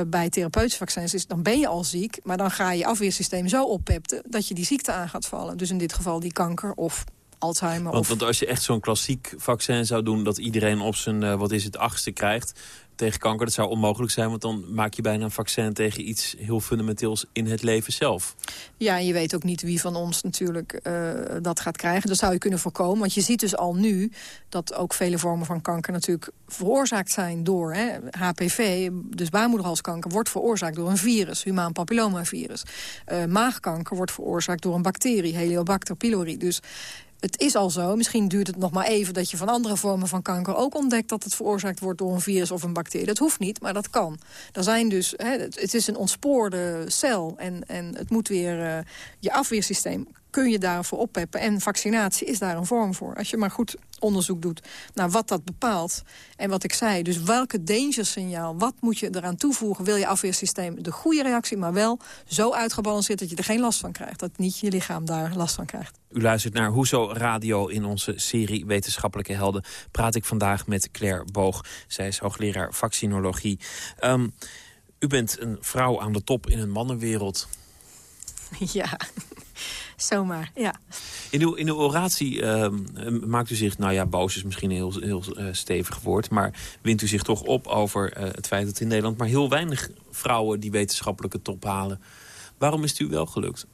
bij therapeutische vaccins is dan ben je al ziek... maar dan ga je afweersysteem zo oppepten dat je die ziekte aan gaat vallen. Dus in dit geval die kanker of Alzheimer. Want, of... want als je echt zo'n klassiek vaccin zou doen... dat iedereen op zijn, wat is het, achtste krijgt tegen kanker. Dat zou onmogelijk zijn, want dan maak je bijna een vaccin tegen iets heel fundamenteels in het leven zelf. Ja, en je weet ook niet wie van ons natuurlijk uh, dat gaat krijgen. Dat zou je kunnen voorkomen, want je ziet dus al nu dat ook vele vormen van kanker natuurlijk veroorzaakt zijn door hè, HPV, dus baarmoederhalskanker, wordt veroorzaakt door een virus, humaan papillomavirus. Uh, maagkanker wordt veroorzaakt door een bacterie, Heliobacter pylori. Dus het is al zo, misschien duurt het nog maar even... dat je van andere vormen van kanker ook ontdekt... dat het veroorzaakt wordt door een virus of een bacterie. Dat hoeft niet, maar dat kan. Er zijn dus, hè, het, is een ontspoorde cel en, en het moet weer... Uh, je afweersysteem kun je daarvoor oppeppen. En vaccinatie is daar een vorm voor. Als je maar goed onderzoek doet naar wat dat bepaalt. En wat ik zei, dus welke danger signaal, wat moet je eraan toevoegen... wil je afweersysteem de goede reactie, maar wel zo uitgebalanceerd... dat je er geen last van krijgt, dat niet je lichaam daar last van krijgt. U luistert naar Hoezo Radio in onze serie Wetenschappelijke Helden. Praat ik vandaag met Claire Boog. Zij is hoogleraar vaccinologie. Um, u bent een vrouw aan de top in een mannenwereld. [LAUGHS] Ja, zomaar, ja. In uw, in uw oratie uh, maakt u zich, nou ja, boos is misschien een heel, heel uh, stevig woord... maar wint u zich toch op over uh, het feit dat in Nederland... maar heel weinig vrouwen die wetenschappelijke top halen. Waarom is het u wel gelukt?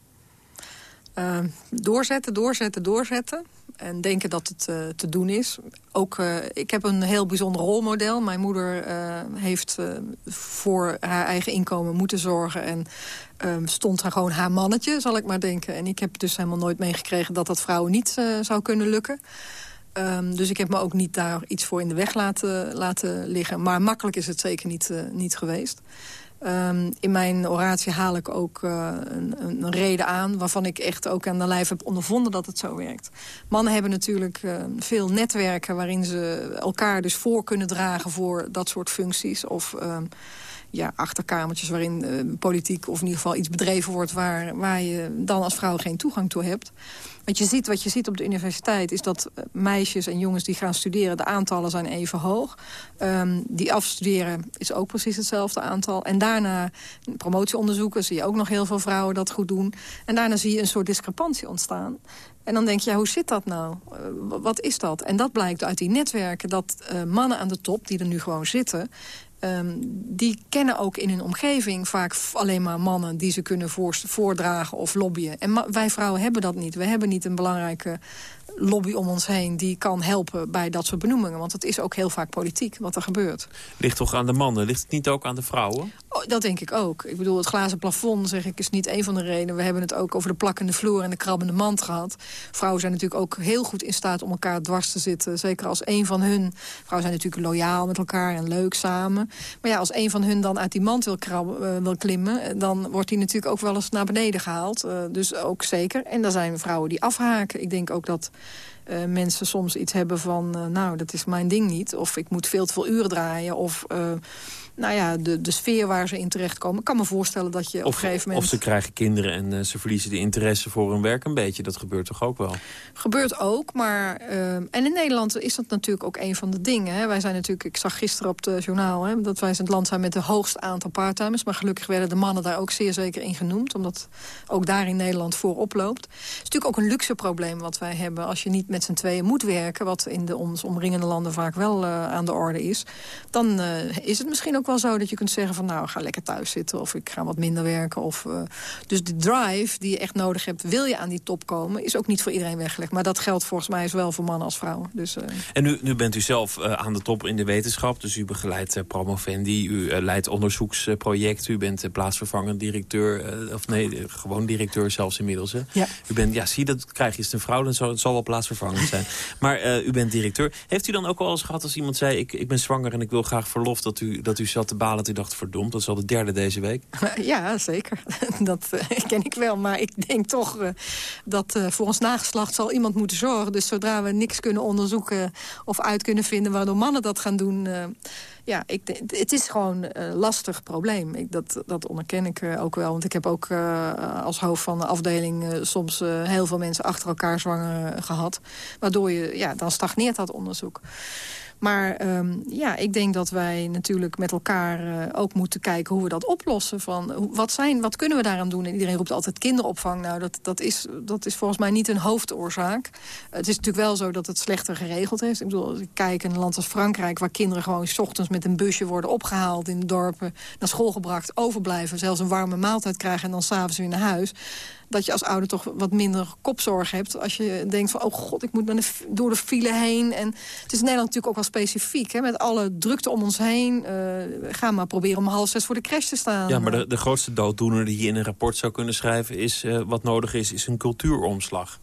Ehm, doorzetten, doorzetten, doorzetten. En denken dat het uh, te doen is. Ook, uh, ik heb een heel bijzonder rolmodel. Mijn moeder uh, heeft voor haar eigen inkomen moeten zorgen. En ehm, stond er gewoon haar mannetje, zal ik maar denken. En ik heb dus helemaal nooit meegekregen dat dat vrouwen niet zou kunnen lukken. Um, dus ik heb me ook niet daar iets voor in de weg laten, laten liggen. Maar makkelijk is het zeker niet, niet geweest. Um, in mijn oratie haal ik ook uh, een, een, reden aan... waarvan ik echt ook aan de lijf heb ondervonden dat het zo werkt. Mannen hebben natuurlijk uh, veel netwerken... waarin ze elkaar dus voor kunnen dragen voor dat soort functies. Of uh, ja, achterkamertjes waarin uh, politiek of in ieder geval iets bedreven wordt... Waar, waar je dan als vrouw geen toegang toe hebt. Want je ziet, wat je ziet op de universiteit is dat eh, meisjes en jongens die gaan studeren... de aantallen zijn even hoog. Um, die afstuderen is ook precies hetzelfde aantal. En daarna, promotieonderzoeken, zie je ook nog heel veel vrouwen dat goed doen. En daarna zie je een soort discrepantie ontstaan. En dan denk je, ja, hoe zit dat nou? Uh, wat is dat? En dat blijkt uit die netwerken dat mannen aan de top, die er nu gewoon zitten... Um, die kennen ook in hun omgeving vaak alleen maar mannen... die ze kunnen voordragen of lobbyen. En wij vrouwen hebben dat niet. We hebben niet een belangrijke lobby om ons heen die kan helpen bij dat soort benoemingen. Want het is ook heel vaak politiek wat er gebeurt. Ligt toch aan de mannen? Ligt het niet ook aan de vrouwen? Oh, dat denk ik ook. Ik bedoel, het glazen plafond, zeg ik, is niet een van de redenen. We hebben het ook over de plakkende vloer en de krabbende mand gehad. Vrouwen zijn natuurlijk ook heel goed in staat om elkaar dwars te zitten. Zeker als een van hun... Vrouwen zijn natuurlijk loyaal met elkaar en leuk samen. Maar ja, als een van hun dan uit die mand wil, krabben, uh, wil klimmen... dan wordt die natuurlijk ook wel eens naar beneden gehaald. Uh, dus ook zeker. En er zijn vrouwen die afhaken. Ik denk ook dat uh, mensen soms iets hebben van... Uh, nou, dat is mijn ding niet. Of ik moet veel te veel uren draaien. Of uh, nou ja, de, de sfeer waar ze in terechtkomen. Ik kan me voorstellen dat je of, op een gegeven moment... Of ze krijgen kinderen en uh, ze verliezen de interesse voor hun werk een beetje. Dat gebeurt toch ook wel? Gebeurt ook, maar... Uh, en in Nederland is dat natuurlijk ook een van de dingen. Hè. Wij zijn natuurlijk, ik zag gisteren op het journaal... Hè, dat wij het land zijn met de hoogste aantal parttimers. Maar gelukkig werden de mannen daar ook zeer zeker in genoemd. Omdat ook daar in Nederland voorop loopt. Het is natuurlijk ook een luxe probleem wat wij hebben. Als je niet met z'n tweeën moet werken... wat in de ons omringende landen vaak wel uh, aan de orde is... dan is het misschien ook wel wel zo dat je kunt zeggen van... nou, ga lekker thuis zitten of ik ga wat minder werken. Of, uh, dus de drive die je echt nodig hebt, wil je aan die top komen... is ook niet voor iedereen weggelegd. Maar dat geldt volgens mij zowel voor mannen als vrouwen. Dus, uh... En nu, nu bent u zelf uh, aan de top in de wetenschap. Dus u begeleidt promovendi, u leidt onderzoeksprojecten... u bent plaatsvervangend directeur, of nee, gewoon directeur zelfs inmiddels. Hè? Ja. U bent, ja, zie, dat krijg je, is een vrouw, dan zal, het zal wel plaatsvervangend zijn. maar u bent directeur. Heeft u dan ook wel eens gehad als iemand zei... ik, ik ben zwanger en ik wil graag verlof, dat u, dat u zat te balen... u dacht, verdomd, dat is al de derde deze week? [LAUGHS] Ja, zeker. [LAUGHS] Dat uh, [LAUGHS] ken ik wel. Maar ik denk toch uh, dat uh, voor ons nageslacht zal iemand moeten zorgen. Dus zodra we niks kunnen onderzoeken of uit kunnen vinden... waardoor mannen dat gaan doen... ja, ik, het is gewoon een lastig probleem. Ik, dat, dat onderken ik ook wel. Want ik heb ook als hoofd van de afdeling... soms heel veel mensen achter elkaar zwanger gehad. Waardoor je, ja, dan stagneert dat onderzoek. Maar um, ja, ik denk dat wij natuurlijk met elkaar uh, ook moeten kijken hoe we dat oplossen. Van, wat, zijn, wat kunnen we daaraan doen? En iedereen roept altijd kinderopvang. Nou, dat, dat, is, dat is volgens mij niet een hoofdoorzaak. Het is natuurlijk wel zo dat het slechter geregeld is. Ik bedoel, als ik kijk in een land als Frankrijk... waar kinderen gewoon s ochtends met een busje worden opgehaald... in dorpen, naar school gebracht, overblijven... zelfs een warme maaltijd krijgen en dan s'avonds weer naar huis dat je als ouder toch wat minder kopzorg hebt. Als je denkt van, oh god, ik moet de, door de file heen. En het is in Nederland natuurlijk ook wel specifiek. Hè, met alle drukte om ons heen. Uh, ga maar proberen om half zes voor de crash te staan. Ja, maar de, de grootste dooddoener die je in een rapport zou kunnen schrijven... is uh, wat nodig is, is een cultuuromslag.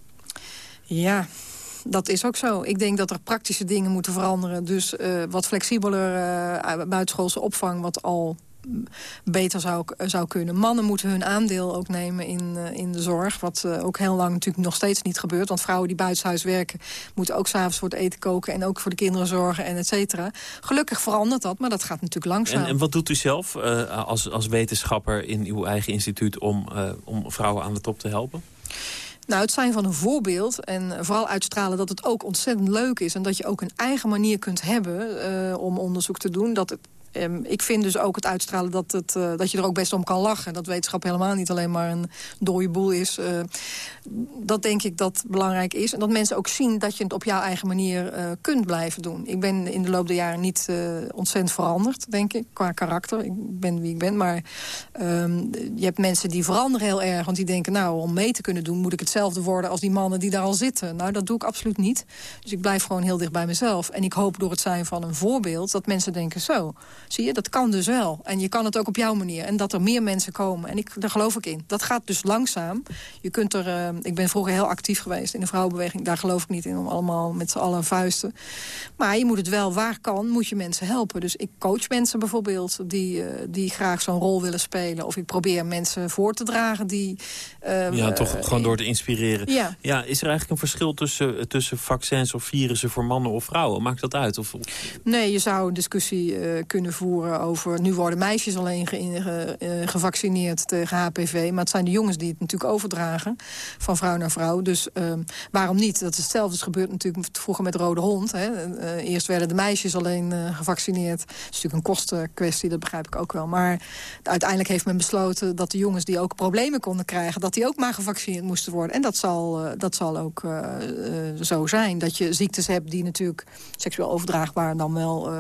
Ja, dat is ook zo. Ik denk dat er praktische dingen moeten veranderen. Dus uh, wat flexibeler uh, buitenschoolse opvang... wat al beter zou, zou kunnen. Mannen moeten hun aandeel ook nemen in, uh, in de zorg. Wat uh, ook heel lang natuurlijk nog steeds niet gebeurt. Want vrouwen die buitenshuis werken... moeten ook s'avonds voor het eten koken... en ook voor de kinderen zorgen en et cetera. Gelukkig verandert dat, maar dat gaat natuurlijk langzaam. En, en wat doet u zelf uh, als, als wetenschapper in uw eigen instituut... om, om vrouwen aan de top te helpen? Nou, het zijn van een voorbeeld en vooral uitstralen dat het ook ontzettend leuk is... en dat je ook een eigen manier kunt hebben uh, om onderzoek te doen. Dat het Um, ik vind dus ook het uitstralen dat, het, uh, dat je er ook best om kan lachen. Dat wetenschap helemaal niet alleen maar een dode boel is. Uh, dat denk ik dat belangrijk is. En dat mensen ook zien dat je het op jouw eigen manier uh, kunt blijven doen. Ik ben in de loop der jaren niet ontzettend veranderd, denk ik, qua karakter. Ik ben wie ik ben, maar um, je hebt mensen die veranderen heel erg. Want die denken, nou, om mee te kunnen doen... moet ik hetzelfde worden als die mannen die daar al zitten. Nou, dat doe ik absoluut niet. Dus ik blijf gewoon heel dicht bij mezelf. En ik hoop door het zijn van een voorbeeld dat mensen denken, zo... Zie je, dat kan dus wel. En je kan het ook op jouw manier. En dat er meer mensen komen. En ik, daar geloof ik in. Dat gaat dus langzaam. Je kunt er, uh, ik ben vroeger heel actief geweest in de vrouwenbeweging. Daar geloof ik niet in, om allemaal met z'n allen vuisten. Maar je moet het wel, waar kan, moet je mensen helpen. Dus ik coach mensen bijvoorbeeld die, uh, die graag zo'n rol willen spelen. Of ik probeer mensen voor te dragen die... Uh, ja, toch gewoon door te inspireren. Ja. ja. Is er eigenlijk een verschil tussen, tussen vaccins of virussen voor mannen of vrouwen? Maakt dat uit? Of... Nee, je zou een discussie kunnen voeren over... nu worden meisjes alleen ge, ge, uh, gevaccineerd tegen HPV... maar het zijn de jongens die het natuurlijk overdragen van vrouw naar vrouw. Dus uh, waarom niet? Dat is hetzelfde is gebeurd natuurlijk vroeger met Rode Hond. Hè. Uh, eerst werden de meisjes alleen gevaccineerd. Dat is natuurlijk een kostenkwestie, dat begrijp ik ook wel. Maar uiteindelijk heeft men besloten dat de jongens die ook problemen konden krijgen... dat die ook maar gevaccineerd moesten worden. En dat zal, dat zal ook zo zijn. Dat je ziektes hebt die natuurlijk seksueel overdraagbaar dan wel...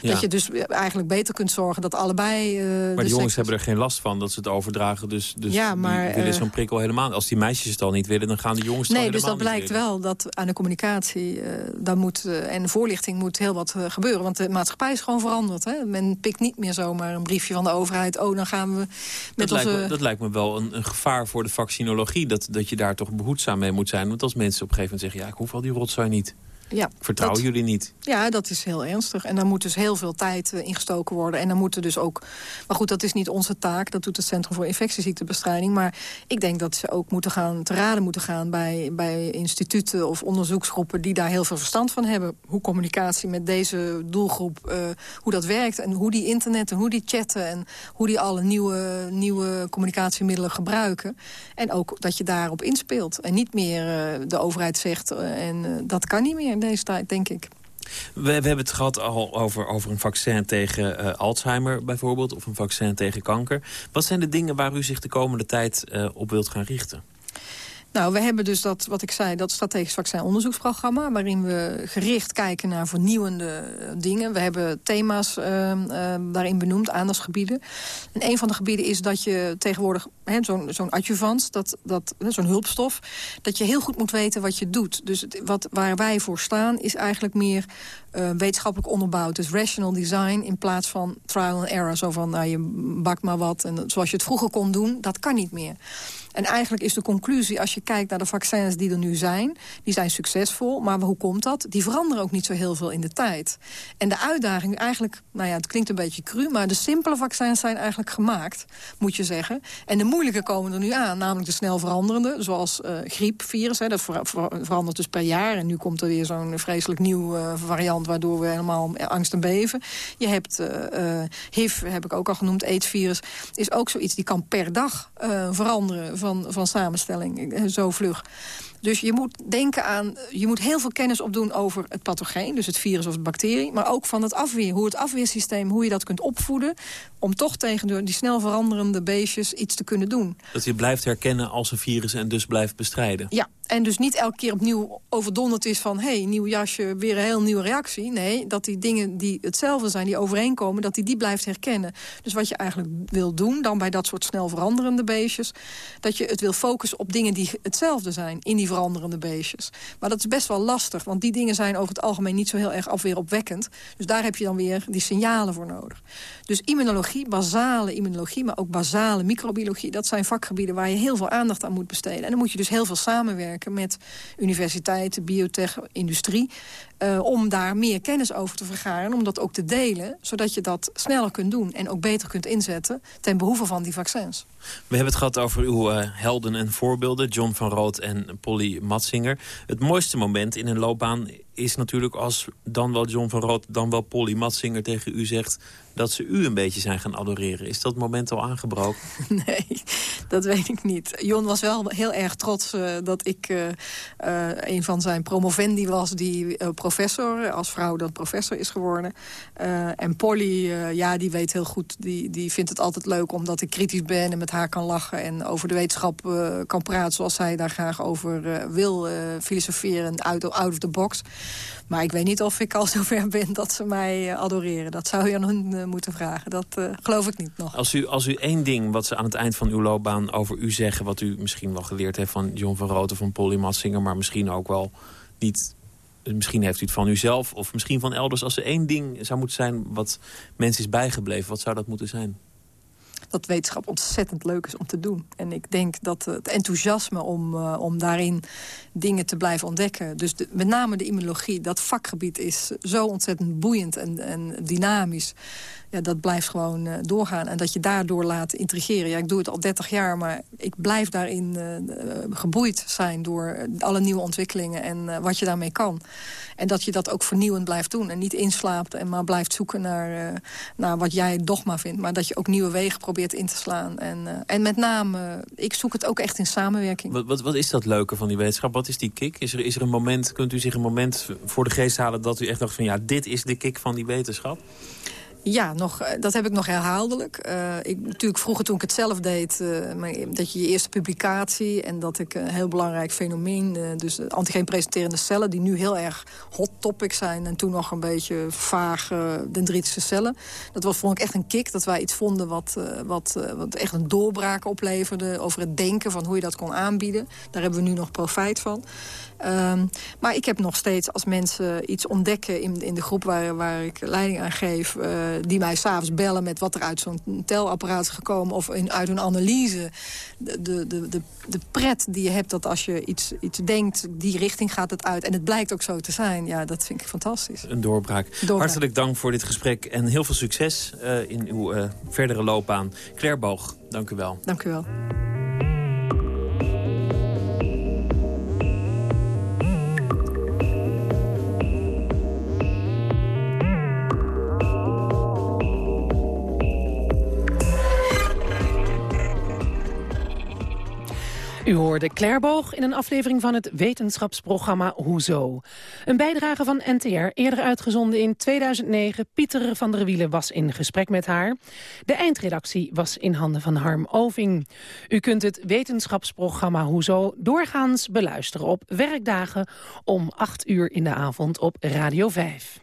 Ja. Dat je dus eigenlijk beter kunt zorgen dat allebei... Uh, maar de, jongens hebben er geen last van dat ze het overdragen. Dus, dus ja, maar, die willen uh, zo'n prikkel helemaal. Als die meisjes het al niet willen, dan gaan de jongens het Nee, al dus dat blijkt wel dat aan de communicatie uh, daar moet, en voorlichting moet heel wat gebeuren. Want de maatschappij is gewoon veranderd. Hè? Men pikt niet meer zomaar een briefje van de overheid. Oh, dan gaan we met dat onze... Lijkt me, dat lijkt me wel een, een gevaar voor de vaccinologie. Dat, dat je daar toch behoedzaam mee moet zijn. Want als mensen op een gegeven moment zeggen... ja, ik hoef al die rotzooi niet. Ja, Vertrouwen dat, jullie niet? Ja, dat is heel ernstig. En daar moet dus heel veel tijd uh, ingestoken worden. En dan moeten dus ook... Maar goed, dat is niet onze taak. Dat doet het Centrum voor Infectieziektebestrijding. Maar ik denk dat ze ook moeten gaan, te raden moeten gaan... Bij, bij instituten of onderzoeksgroepen die daar heel veel verstand van hebben. Hoe communicatie met deze doelgroep, uh, hoe dat werkt. En hoe die internet en hoe die chatten. En hoe die alle nieuwe, nieuwe communicatiemiddelen gebruiken. En ook dat je daarop inspeelt. En niet meer uh, de overheid zegt... en dat kan niet meer in deze tijd, denk ik. We, we, hebben het gehad al over, over een vaccin tegen uh, Alzheimer bijvoorbeeld... of een vaccin tegen kanker. Wat zijn de dingen waar u zich de komende tijd uh, op wilt gaan richten? Nou, we hebben dus dat, wat ik zei, dat strategisch vaccinonderzoeksprogramma... waarin we gericht kijken naar vernieuwende eh, dingen. We hebben thema's uh, uh, daarin benoemd, aandachtsgebieden. En een van de gebieden is dat je tegenwoordig zo'n zo'n adjuvant, dat, dat, zo'n hulpstof... dat je heel goed moet weten wat je doet. Dus wat, waar wij voor staan is eigenlijk meer uh, wetenschappelijk onderbouwd. Dus rational design in plaats van trial and error. Zo van, nou, je bakt maar wat en zoals je het vroeger kon doen, dat kan niet meer. En eigenlijk is de conclusie, als je kijkt naar de vaccins die er nu zijn... die zijn succesvol, maar hoe komt dat? Die veranderen ook niet zo heel veel in de tijd. En de uitdaging eigenlijk, nou ja, het klinkt een beetje cru... maar de simpele vaccins zijn eigenlijk gemaakt, moet je zeggen. En de moeilijke komen er nu aan, namelijk de snel veranderende... zoals uh, griepvirus, hè, dat verandert dus per jaar... en nu komt er weer zo'n vreselijk nieuw uh, variant... waardoor we helemaal angst en beven. Je hebt uh, HIV, heb ik ook al genoemd, AIDS-virus... is ook zoiets, die kan per dag veranderen van, van samenstelling, eh, zo vlug. Dus je moet denken aan, je moet heel veel kennis opdoen over het pathogeen, dus het virus of de bacterie, maar ook van het afweer, hoe het afweersysteem, hoe je dat kunt opvoeden, om toch tegen die snel veranderende beestjes iets te kunnen doen. Dat je blijft herkennen als een virus en dus blijft bestrijden. Ja, en dus niet elke keer opnieuw overdonderd is van... hé, hey, nieuw jasje, weer een heel nieuwe reactie. Nee, dat die dingen die hetzelfde zijn, die overeenkomen... dat hij die, die blijft herkennen. Dus wat je eigenlijk wil doen, dan bij dat soort snel veranderende beestjes... dat je het wil focussen op dingen die hetzelfde zijn... in die veranderende beestjes. Maar dat is best wel lastig, want die dingen zijn over het algemeen... niet zo heel erg afweeropwekkend. Dus daar heb je dan weer die signalen voor nodig. Dus immunologie, basale immunologie, maar ook basale microbiologie... dat zijn vakgebieden waar je heel veel aandacht aan moet besteden. En dan moet je dus heel veel samenwerken met universiteiten, biotech, industrie... Uh, om daar meer kennis over te vergaren, om dat ook te delen... zodat je dat sneller kunt doen en ook beter kunt inzetten... ten behoeve van die vaccins. We hebben het gehad over uw uh, helden en voorbeelden... John van Rood en Polly Matsinger. Het mooiste moment in een loopbaan is natuurlijk als dan wel John van Rood... dan wel Polly Matsinger tegen u zegt dat ze u een beetje zijn gaan adoreren. Is dat moment al aangebroken? [LAUGHS] Nee, dat weet ik niet. Jon was wel heel erg trots uh, dat ik een van zijn promovendi was... die professor, als vrouw dan professor is geworden. en Polly, ja, die weet heel goed, die, die vindt het altijd leuk... omdat ik kritisch ben en met haar kan lachen... en over de wetenschap kan praten zoals zij daar graag over wil filosoferen... Out, out of the box. Maar ik weet niet of ik al [LAUGHS] zover ben dat ze mij adoreren. Dat zou je aan hun moeten vragen. Dat geloof ik niet nog. Als u, als u één ding wat ze aan het eind van uw loopbaan over u zeggen... wat u misschien wel geleerd heeft van John van Roten, van Polly Matsinger... maar misschien ook wel niet... Misschien heeft u het van uzelf of misschien van elders. Als er één ding zou moeten zijn wat mensen is bijgebleven... wat zou dat moeten zijn? Dat wetenschap ontzettend leuk is om te doen. En ik denk dat het enthousiasme om, uh, om daarin dingen te blijven ontdekken... dus de, met name de immunologie, dat vakgebied is zo ontzettend boeiend en, en dynamisch ja, dat blijft gewoon uh, doorgaan. En dat je daardoor laat intrigeren. Ja, ik doe het al 30 jaar, maar ik blijf daarin uh, geboeid zijn... door alle nieuwe ontwikkelingen en wat je daarmee kan. En dat je dat ook vernieuwend blijft doen. En niet inslaapt en maar blijft zoeken naar, naar wat jij dogma vindt. Maar dat je ook nieuwe wegen probeert in te slaan. En, en met name, ik zoek het ook echt in samenwerking. Wat, wat, wat is dat leuke van die wetenschap? Wat is die kick? Is er, is er een moment, kunt u zich een moment voor de geest halen... dat u echt dacht van ja, dit is de kick van die wetenschap? Ja, nog, eh, dat heb ik nog herhaaldelijk. Uh, ik, natuurlijk vroeger toen ik het zelf deed, uh, dat je je eerste publicatie... en dat ik een heel belangrijk fenomeen, uh, dus antigeen-presenterende cellen... die nu heel erg hot topic zijn en toen nog een beetje vaag dendritische cellen. Dat was, vond ik echt een kick, dat wij iets vonden wat, wat, wat echt een doorbraak opleverde... over het denken van hoe je dat kon aanbieden. Daar hebben we nu nog profijt van. Um, maar ik heb nog steeds, als mensen iets ontdekken in, in de groep waar, waar ik leiding aan geef... Uh, die mij s'avonds bellen met wat er uit zo'n telapparaat is gekomen... of in, uit een analyse, de, de, de, de, pret die je hebt dat als je iets, iets denkt... die richting gaat het uit en het blijkt ook zo te zijn. Ja, dat vind ik fantastisch. Een doorbraak. Hartelijk dank voor dit gesprek en heel veel succes uh, in uw uh, verdere loopbaan. Claire Boog, dank u wel. Dank u wel. U hoorde Claire in een aflevering van het wetenschapsprogramma Hoezo. Een bijdrage van NTR, eerder uitgezonden in 2009. Pieter van der Wielen was in gesprek met haar. De eindredactie was in handen van Harm Oving. U kunt het wetenschapsprogramma Hoezo doorgaans beluisteren op werkdagen om 8 uur in de avond op Radio 5.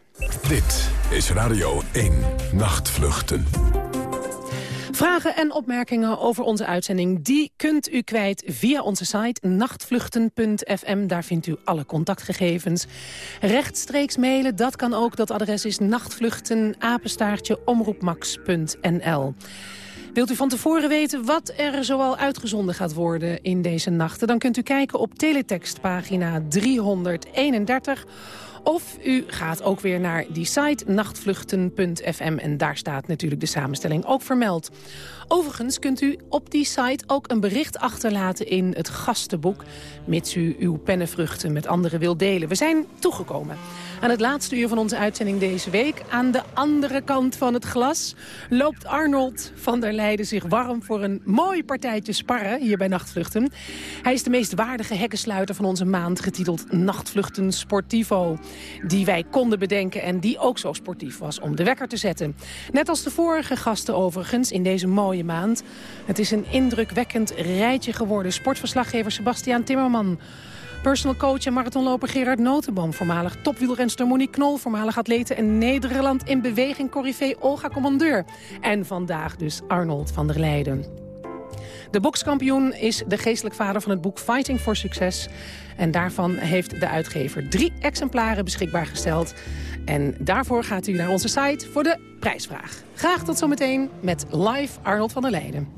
Dit is Radio 1 Nachtvluchten. Vragen en opmerkingen over onze uitzending... die kunt u kwijt via onze site nachtvluchten.fm. Daar vindt u alle contactgegevens. Rechtstreeks mailen, dat kan ook. Dat adres is nachtvluchten, omroepmax.nl. Wilt u van tevoren weten wat er zoal uitgezonden gaat worden in deze nachten... dan kunt u kijken op teletextpagina 331 of u gaat ook weer naar die site nachtvluchten.fm en daar staat natuurlijk de samenstelling ook vermeld. Overigens kunt u op die site ook een bericht achterlaten in het gastenboek... mits u uw pennenvruchten met anderen wilt delen. We zijn toegekomen aan het laatste uur van onze uitzending deze week. Aan de andere kant van het glas loopt Arnold van der Leijden zich warm... voor een mooi partijtje sparren hier bij Nachtvluchten. Hij is de meest waardige hekkensluiter van onze maand... getiteld Nachtvluchten Sportivo. Die wij konden bedenken en die ook zo sportief was om de wekker te zetten. Net als de vorige gasten overigens in deze mooie maand. Het is een indrukwekkend rijtje geworden. Sportverslaggever Sebastiaan Timmerman... Personal coach en marathonloper Gerard Notenboom. Voormalig topwielrenster Monique Knol. Voormalig atlete en Nederland in beweging Corrivé Olga Commandeur. En vandaag dus Arnold van der Leijden. De bokskampioen is de geestelijk vader van het boek Fighting for Success. En daarvan heeft de uitgever drie exemplaren beschikbaar gesteld. En daarvoor gaat u naar onze site voor de prijsvraag. Graag tot zometeen met live Arnold van der Leijden.